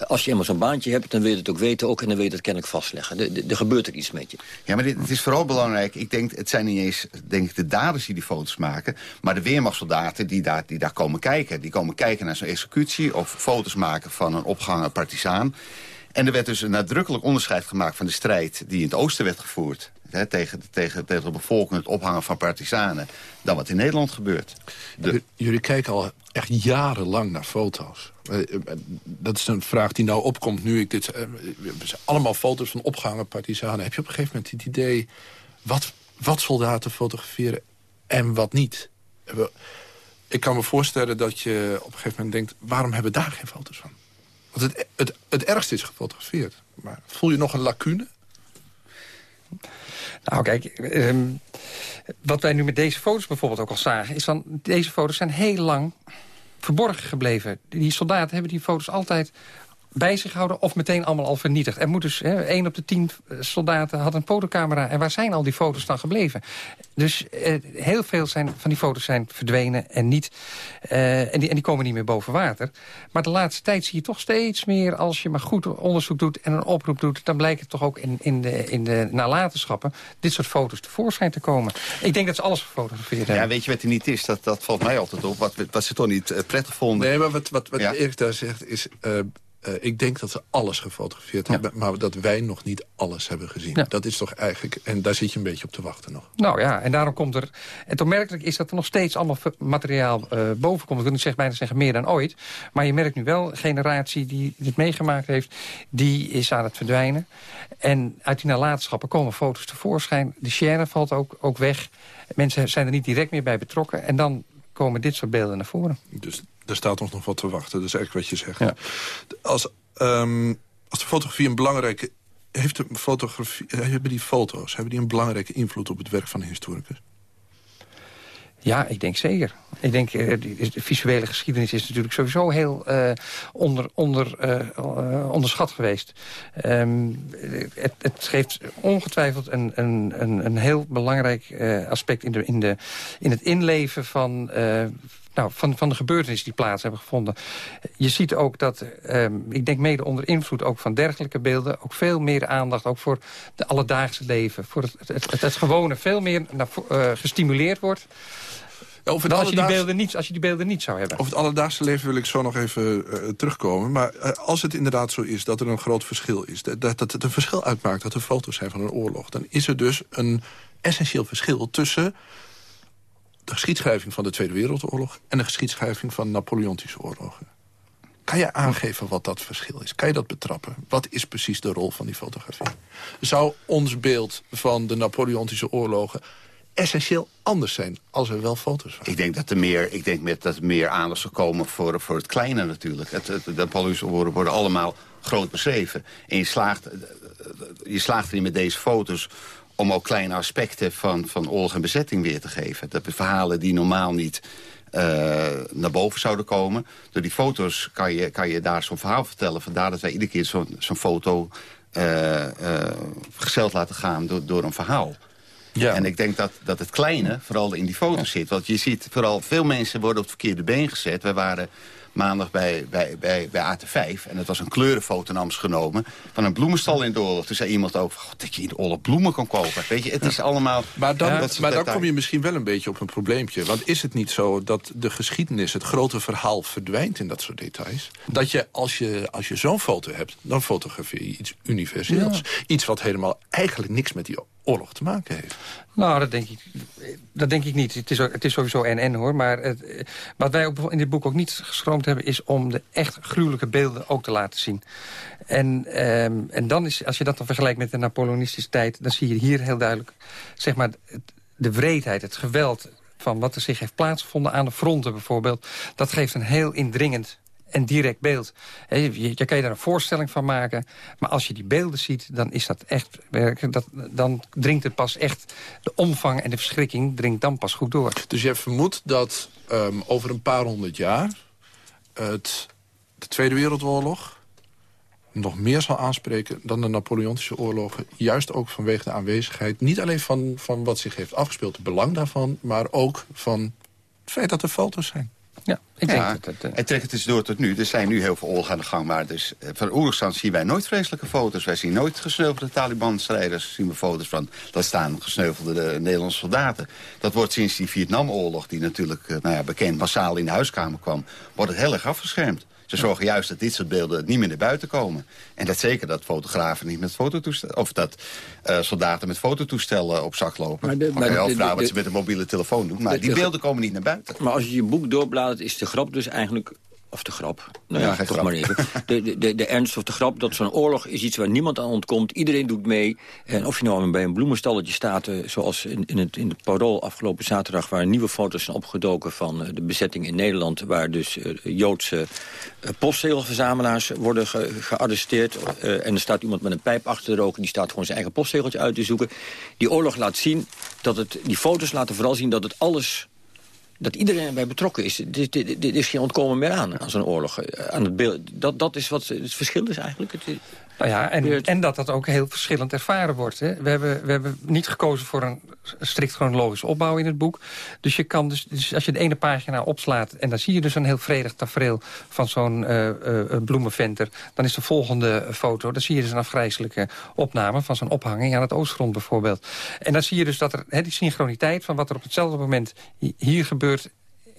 Als je eenmaal zo'n baantje hebt, dan wil je het ook weten ook... en dan wil je het kennelijk vastleggen. Er gebeurt er iets met je. Ja, maar dit, het is vooral belangrijk. Ik denk, het zijn niet eens denk ik, de daders die die foto's maken... maar de weermachtssoldaten die daar, die daar komen kijken. Die komen kijken naar zo'n executie... of foto's maken van een opgehangen partisaan... En er werd dus een nadrukkelijk onderscheid gemaakt van de strijd... die in het oosten werd gevoerd hè, tegen, tegen, tegen de bevolking... het ophangen van partisanen, dan wat in Nederland gebeurt. Jullie kijken al echt jarenlang naar foto's. Eh, eh, dat is een vraag die nou opkomt nu ik dit... Eh, allemaal foto's van opgehangen partisanen. Heb je op een gegeven moment het idee... wat, wat soldaten fotograferen en wat niet? Ik kan me voorstellen dat je op een gegeven moment denkt... waarom hebben we daar geen foto's van? Want het, het, het ergste is gefotografeerd. Maar voel je nog een lacune? Nou, kijk, ehm, wat wij nu met deze foto's bijvoorbeeld ook al zagen... is van, deze foto's zijn heel lang verborgen gebleven. Die soldaten hebben die foto's altijd bij zich houden of meteen allemaal al vernietigd. Er moet dus, hè, één op de tien eh, soldaten had een fotocamera. En waar zijn al die foto's dan gebleven? Dus eh, heel veel zijn, van die foto's zijn verdwenen en, niet, eh, en, die, en die komen niet meer boven water. Maar de laatste tijd zie je toch steeds meer... als je maar goed onderzoek doet en een oproep doet... dan blijkt het toch ook in, in, de, in de nalatenschappen... dit soort foto's tevoorschijn te komen. Ik denk dat ze alles gefotografeerd hebben. Ja, weet je wat er niet is? Dat, dat valt mij altijd op. Wat, wat ze toch niet uh, prettig vonden. Nee, maar wat, wat, wat ja. Erik daar zegt is... Uh, uh, ik denk dat ze alles gefotografeerd hebben, maar dat wij nog niet alles hebben gezien. Ja. Dat is toch eigenlijk, en daar zit je een beetje op te wachten nog. Nou ja, en daarom komt er, en opmerkelijk is dat er nog steeds allemaal materiaal uh, boven komt. Ik wil niet zeggen, bijna zeggen meer dan ooit, maar je merkt nu wel, generatie die dit meegemaakt heeft, die is aan het verdwijnen. En uit die nalatenschappen komen foto's tevoorschijn. De share valt ook, ook weg. Mensen zijn er niet direct meer bij betrokken. En dan komen dit soort beelden naar voren. Dus er staat ons nog wat te wachten. Dat is eigenlijk wat je zegt. Ja. Als, um, als de fotografie een belangrijke... Heeft de fotografie, hebben die foto's hebben die een belangrijke invloed op het werk van een historicus? Ja, ik denk zeker. Ik denk, uh, de visuele geschiedenis is natuurlijk sowieso heel uh, onder, onder, uh, onderschat geweest. Um, het, het, geeft ongetwijfeld een, een, een, een heel belangrijk aspect in, de, in, de, in het inleven van nou, van, van de gebeurtenissen die plaats hebben gevonden. Je ziet ook dat, um, ik denk mede onder invloed ook van dergelijke beelden... ook veel meer aandacht ook voor het alledaagse leven. Voor het, het, het, het gewone veel meer naar, uh, gestimuleerd wordt... Ja, of als, je die beelden niet, als je die beelden niet zou hebben. Over het alledaagse leven wil ik zo nog even uh, terugkomen. Maar uh, als het inderdaad zo is dat er een groot verschil is... dat, dat het een verschil uitmaakt dat er foto's zijn van een oorlog... dan is er dus een essentieel verschil tussen de geschiedschrijving van de Tweede Wereldoorlog... en de geschiedschrijving van Napoleontische oorlogen. Kan je aangeven wat dat verschil is? Kan je dat betrappen? Wat is precies de rol van die fotografie? Zou ons beeld van de Napoleontische oorlogen essentieel anders zijn als er wel foto's waren. Ik denk dat er meer, ik denk met dat er meer aandacht zou komen voor, voor het kleine natuurlijk. Het, de Napoleontische oorlogen worden allemaal groot beschreven. En je slaagt, je slaagt erin met deze foto's om ook kleine aspecten van, van oorlog en bezetting weer te geven. Dat verhalen die normaal niet uh, naar boven zouden komen. Door die foto's kan je, kan je daar zo'n verhaal vertellen. Vandaar dat wij iedere keer zo'n zo'n foto uh, uh, laten gaan door, door een verhaal. Ja. En ik denk dat, dat het kleine vooral in die foto's zit. Want je ziet vooral veel mensen worden op het verkeerde been gezet. Wij waren maandag bij, bij, bij, bij AT5. En het was een kleurenfoto namens genomen van een bloemenstal in de oorlog. Toen zei iemand ook, God, dat je in de oorlog bloemen kan kopen. Weet je, het is allemaal... Maar dan, maar dan kom je misschien wel een beetje op een probleempje. Want is het niet zo dat de geschiedenis, het grote verhaal verdwijnt in dat soort details? Dat je, als je, als je zo'n foto hebt, dan fotografeer je iets universeels. Iets wat helemaal eigenlijk niks met die oorlog te maken heeft. Nou, dat denk ik, dat denk ik niet. Het is, het is sowieso en-en hoor. Maar het, wat wij ook in dit boek ook niet geschroomd hebben... is om de echt gruwelijke beelden ook te laten zien. En, ehm, en dan is, als je dat dan vergelijkt met de Napoleonistische tijd... dan zie je hier heel duidelijk zeg maar, de wreedheid, het geweld van wat er zich heeft plaatsgevonden aan de fronten bijvoorbeeld. Dat geeft een heel indringend en direct beeld. je, kan je daar een voorstelling van maken. Maar als je die beelden ziet, dan is dat echt Dat, dan dringt het pas echt... de omvang en de verschrikking dringt dan pas goed door. Dus je vermoedt dat ehm, over een paar honderd jaar... Het, de Tweede Wereldoorlog nog meer zal aanspreken dan de Napoleontische oorlogen. Juist ook vanwege de aanwezigheid. Niet alleen van, van wat zich heeft afgespeeld, het belang daarvan... maar ook van het feit dat er foto's zijn. Ja, ik denk dat het... Uh... En trek het door tot nu. Er zijn nu heel veel oorlog aan de gang. Maar dus, uh, van oorlogsstand zien wij nooit vreselijke foto's. Wij zien nooit gesneuvelde Taliban-strijders. zien we foto's van. Dat staan gesneuvelde Nederlandse soldaten. Dat wordt sinds die Vietnamoorlog, die natuurlijk nou ja, bekend massaal in de huiskamer kwam... wordt het heel erg afgeschermd. Ze zorgen juist dat dit soort beelden niet meer naar buiten komen. En dat zeker dat fotografen niet met fototoestellen... of dat uh, soldaten met fototoestellen op zak lopen. Maar de, maar de, de, wat ze met een mobiele telefoon doen. Maar die beelden komen niet naar buiten. Maar als je je boek doorbladert, is de grap dus eigenlijk of de grap. Nou ja, toch maar even. De, de, de, ernst of de grap, dat zo'n oorlog is iets waar niemand aan ontkomt. Iedereen doet mee. En of je nou bij een bloemenstalletje staat, eh, zoals in, in, het, in de Parool afgelopen zaterdag... waar nieuwe foto's zijn opgedoken van eh, de bezetting in Nederland... waar dus uh, Joodse postzegelverzamelaars worden gearresteerd. en er staat iemand met een pijp achter de roken... die staat gewoon zijn eigen postzegeltje uit te zoeken. Die oorlog laat zien, dat het, die foto's laten vooral zien dat het alles dat iedereen erbij betrokken is. Dit, is geen ontkomen meer aan, aan zo'n oorlog. Eh, aan het beeld. Dat, dat is wat het verschil is eigenlijk. Het, nou ja, en, en dat dat ook heel verschillend ervaren wordt. Hè. We, hebben, we hebben niet gekozen voor een strikt chronologische opbouw in het boek. Dus, je kan dus, dus als je de ene pagina opslaat... en dan zie je dus een heel vredig tafereel van zo'n uh, uh, bloemenventer... dan is de volgende foto, dan zie je dus een afgrijzelijke opname... van zo'n ophanging aan het oostgrond bijvoorbeeld. En dan zie je dus dat er he, die synchroniteit van wat er op hetzelfde moment hier gebeurt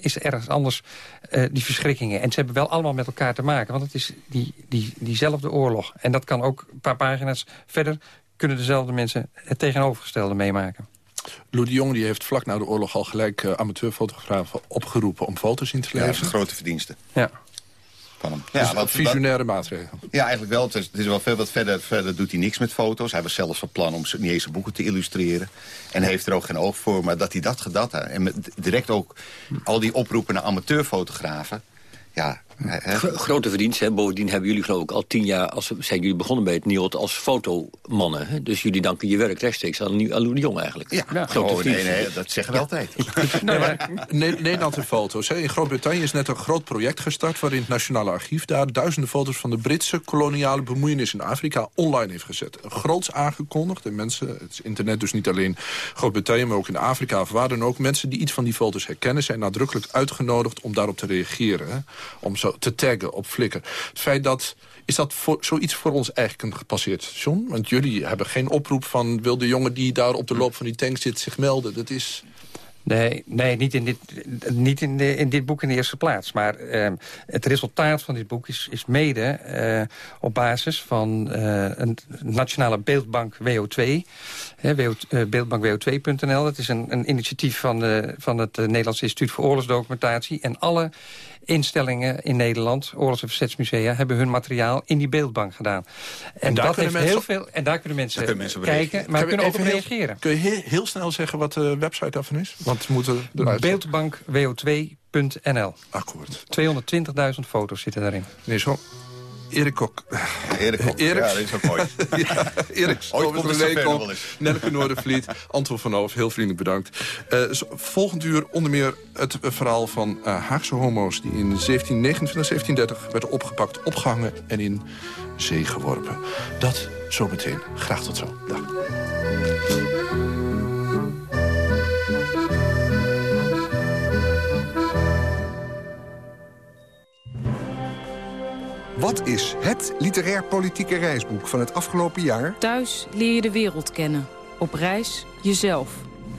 is ergens anders uh, die verschrikkingen. En ze hebben wel allemaal met elkaar te maken. Want het is die, die, diezelfde oorlog. En dat kan ook een paar pagina's verder... kunnen dezelfde mensen het tegenovergestelde meemaken. Lou de Jong die heeft vlak na de oorlog al gelijk uh, amateurfotografen opgeroepen om foto's in te leveren. Ja, grote verdiensten. Ja van hem. Ja, dus wat, visionaire maatregel. Ja, eigenlijk wel. Het is, het is, wel veel wat verder, verder doet hij niks met foto's. Hij was zelfs van plan om niet eens zijn boeken te illustreren. En heeft er ook geen oog voor. Maar dat hij dat gedat En met, direct ook al die oproepen naar amateurfotografen. Ja, Grote verdienst. Hè? Bovendien hebben jullie geloof ik al tien jaar... Als, zijn jullie begonnen bij het NIOT als fotomannen. Hè? Dus jullie danken je werk rechtstreeks aan, Lou de Jong eigenlijk. Ja, ja. Grote oh, nee, nee, dat zeggen we altijd. nee, maar, Nederland foto's. Hè? In Groot-Brittannië is net een groot project gestart... waarin het Nationale Archief daar duizenden foto's... van de Britse koloniale bemoeienis in Afrika online heeft gezet. Groots aangekondigd. En mensen, het is internet dus niet alleen Groot-Brittannië... maar ook in Afrika of waar dan ook. Mensen die iets van die foto's herkennen... zijn nadrukkelijk uitgenodigd om daarop te reageren. Hè? Om te taggen op Flickr. Het feit dat... Is dat voor, zoiets voor ons eigenlijk gepasseerd John? Want jullie hebben geen oproep van... wil de jongen die daar op de loop van die tank zit zich melden? Dat is... Nee, nee niet, in dit, niet in, de, in dit boek in de eerste plaats. Maar uh, het resultaat van dit boek is, is mede uh, op basis van uh, een nationale beeldbank WO2. Hè, WO, beeldbankwo2.nl. Dat is een, een initiatief van, van het Nederlands Instituut voor Oorlogsdocumentatie. En alle instellingen in Nederland, oorlogs- en verzetsmusea... hebben hun materiaal in die beeldbank gedaan. En, dat heeft heel veel. En daar kunnen mensen, mensen kijken, maar kunnen ook op reageren. Kun je heel, heel, snel zeggen wat de website daarvan is? Want moeten Beeldbankwo2.nl. Akkoord. 220.000 foto's zitten daarin. Nee, zo. Erik Kok. Erik Kok, ja, dat is ook mooi. ja, Erik Stovers, Nelke Noordervliet, Anton van Hoof, heel vriendelijk bedankt. Uh, volgend uur onder meer het verhaal van uh, Haagse homo's... die in 1729, 1730 werden opgepakt, opgehangen en in zee geworpen. Dat zometeen. Graag tot zo. Dag. Wat is het literair-politieke reisboek van het afgelopen jaar? Thuis leer je de wereld kennen. Op reis jezelf.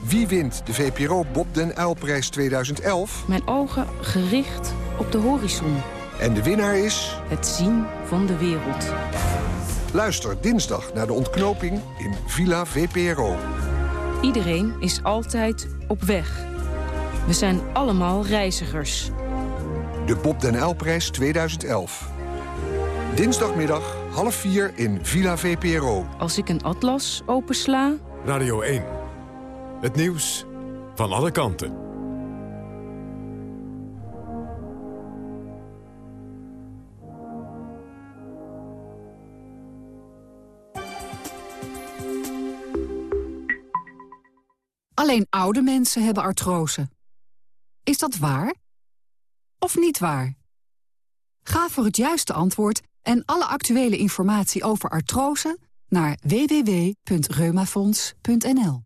Wie wint de VPRO Bob den Uilprijs 2011? Mijn ogen gericht op de horizon. En de winnaar is... Het zien van de wereld. Luister dinsdag naar de ontknoping in Villa VPRO. Iedereen is altijd op weg. We zijn allemaal reizigers. De Bob den Uilprijs 2011. Dinsdagmiddag half vier in Villa VPRO. Als ik een atlas opensla... Radio 1. Het nieuws van alle kanten. Alleen oude mensen hebben artrose. Is dat waar? Of niet waar? Ga voor het juiste antwoord en alle actuele informatie over artrose naar www.reumafonds.nl.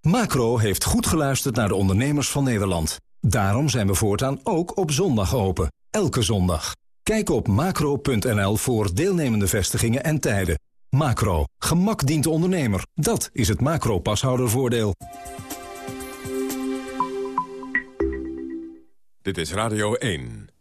Macro heeft goed geluisterd naar de ondernemers van Nederland. Daarom zijn we voortaan ook op zondag open. Elke zondag. Kijk op macro.nl voor deelnemende vestigingen en tijden. Macro. Gemak dient de ondernemer. Dat is het macro-pashoudervoordeel. Dit is Radio 1.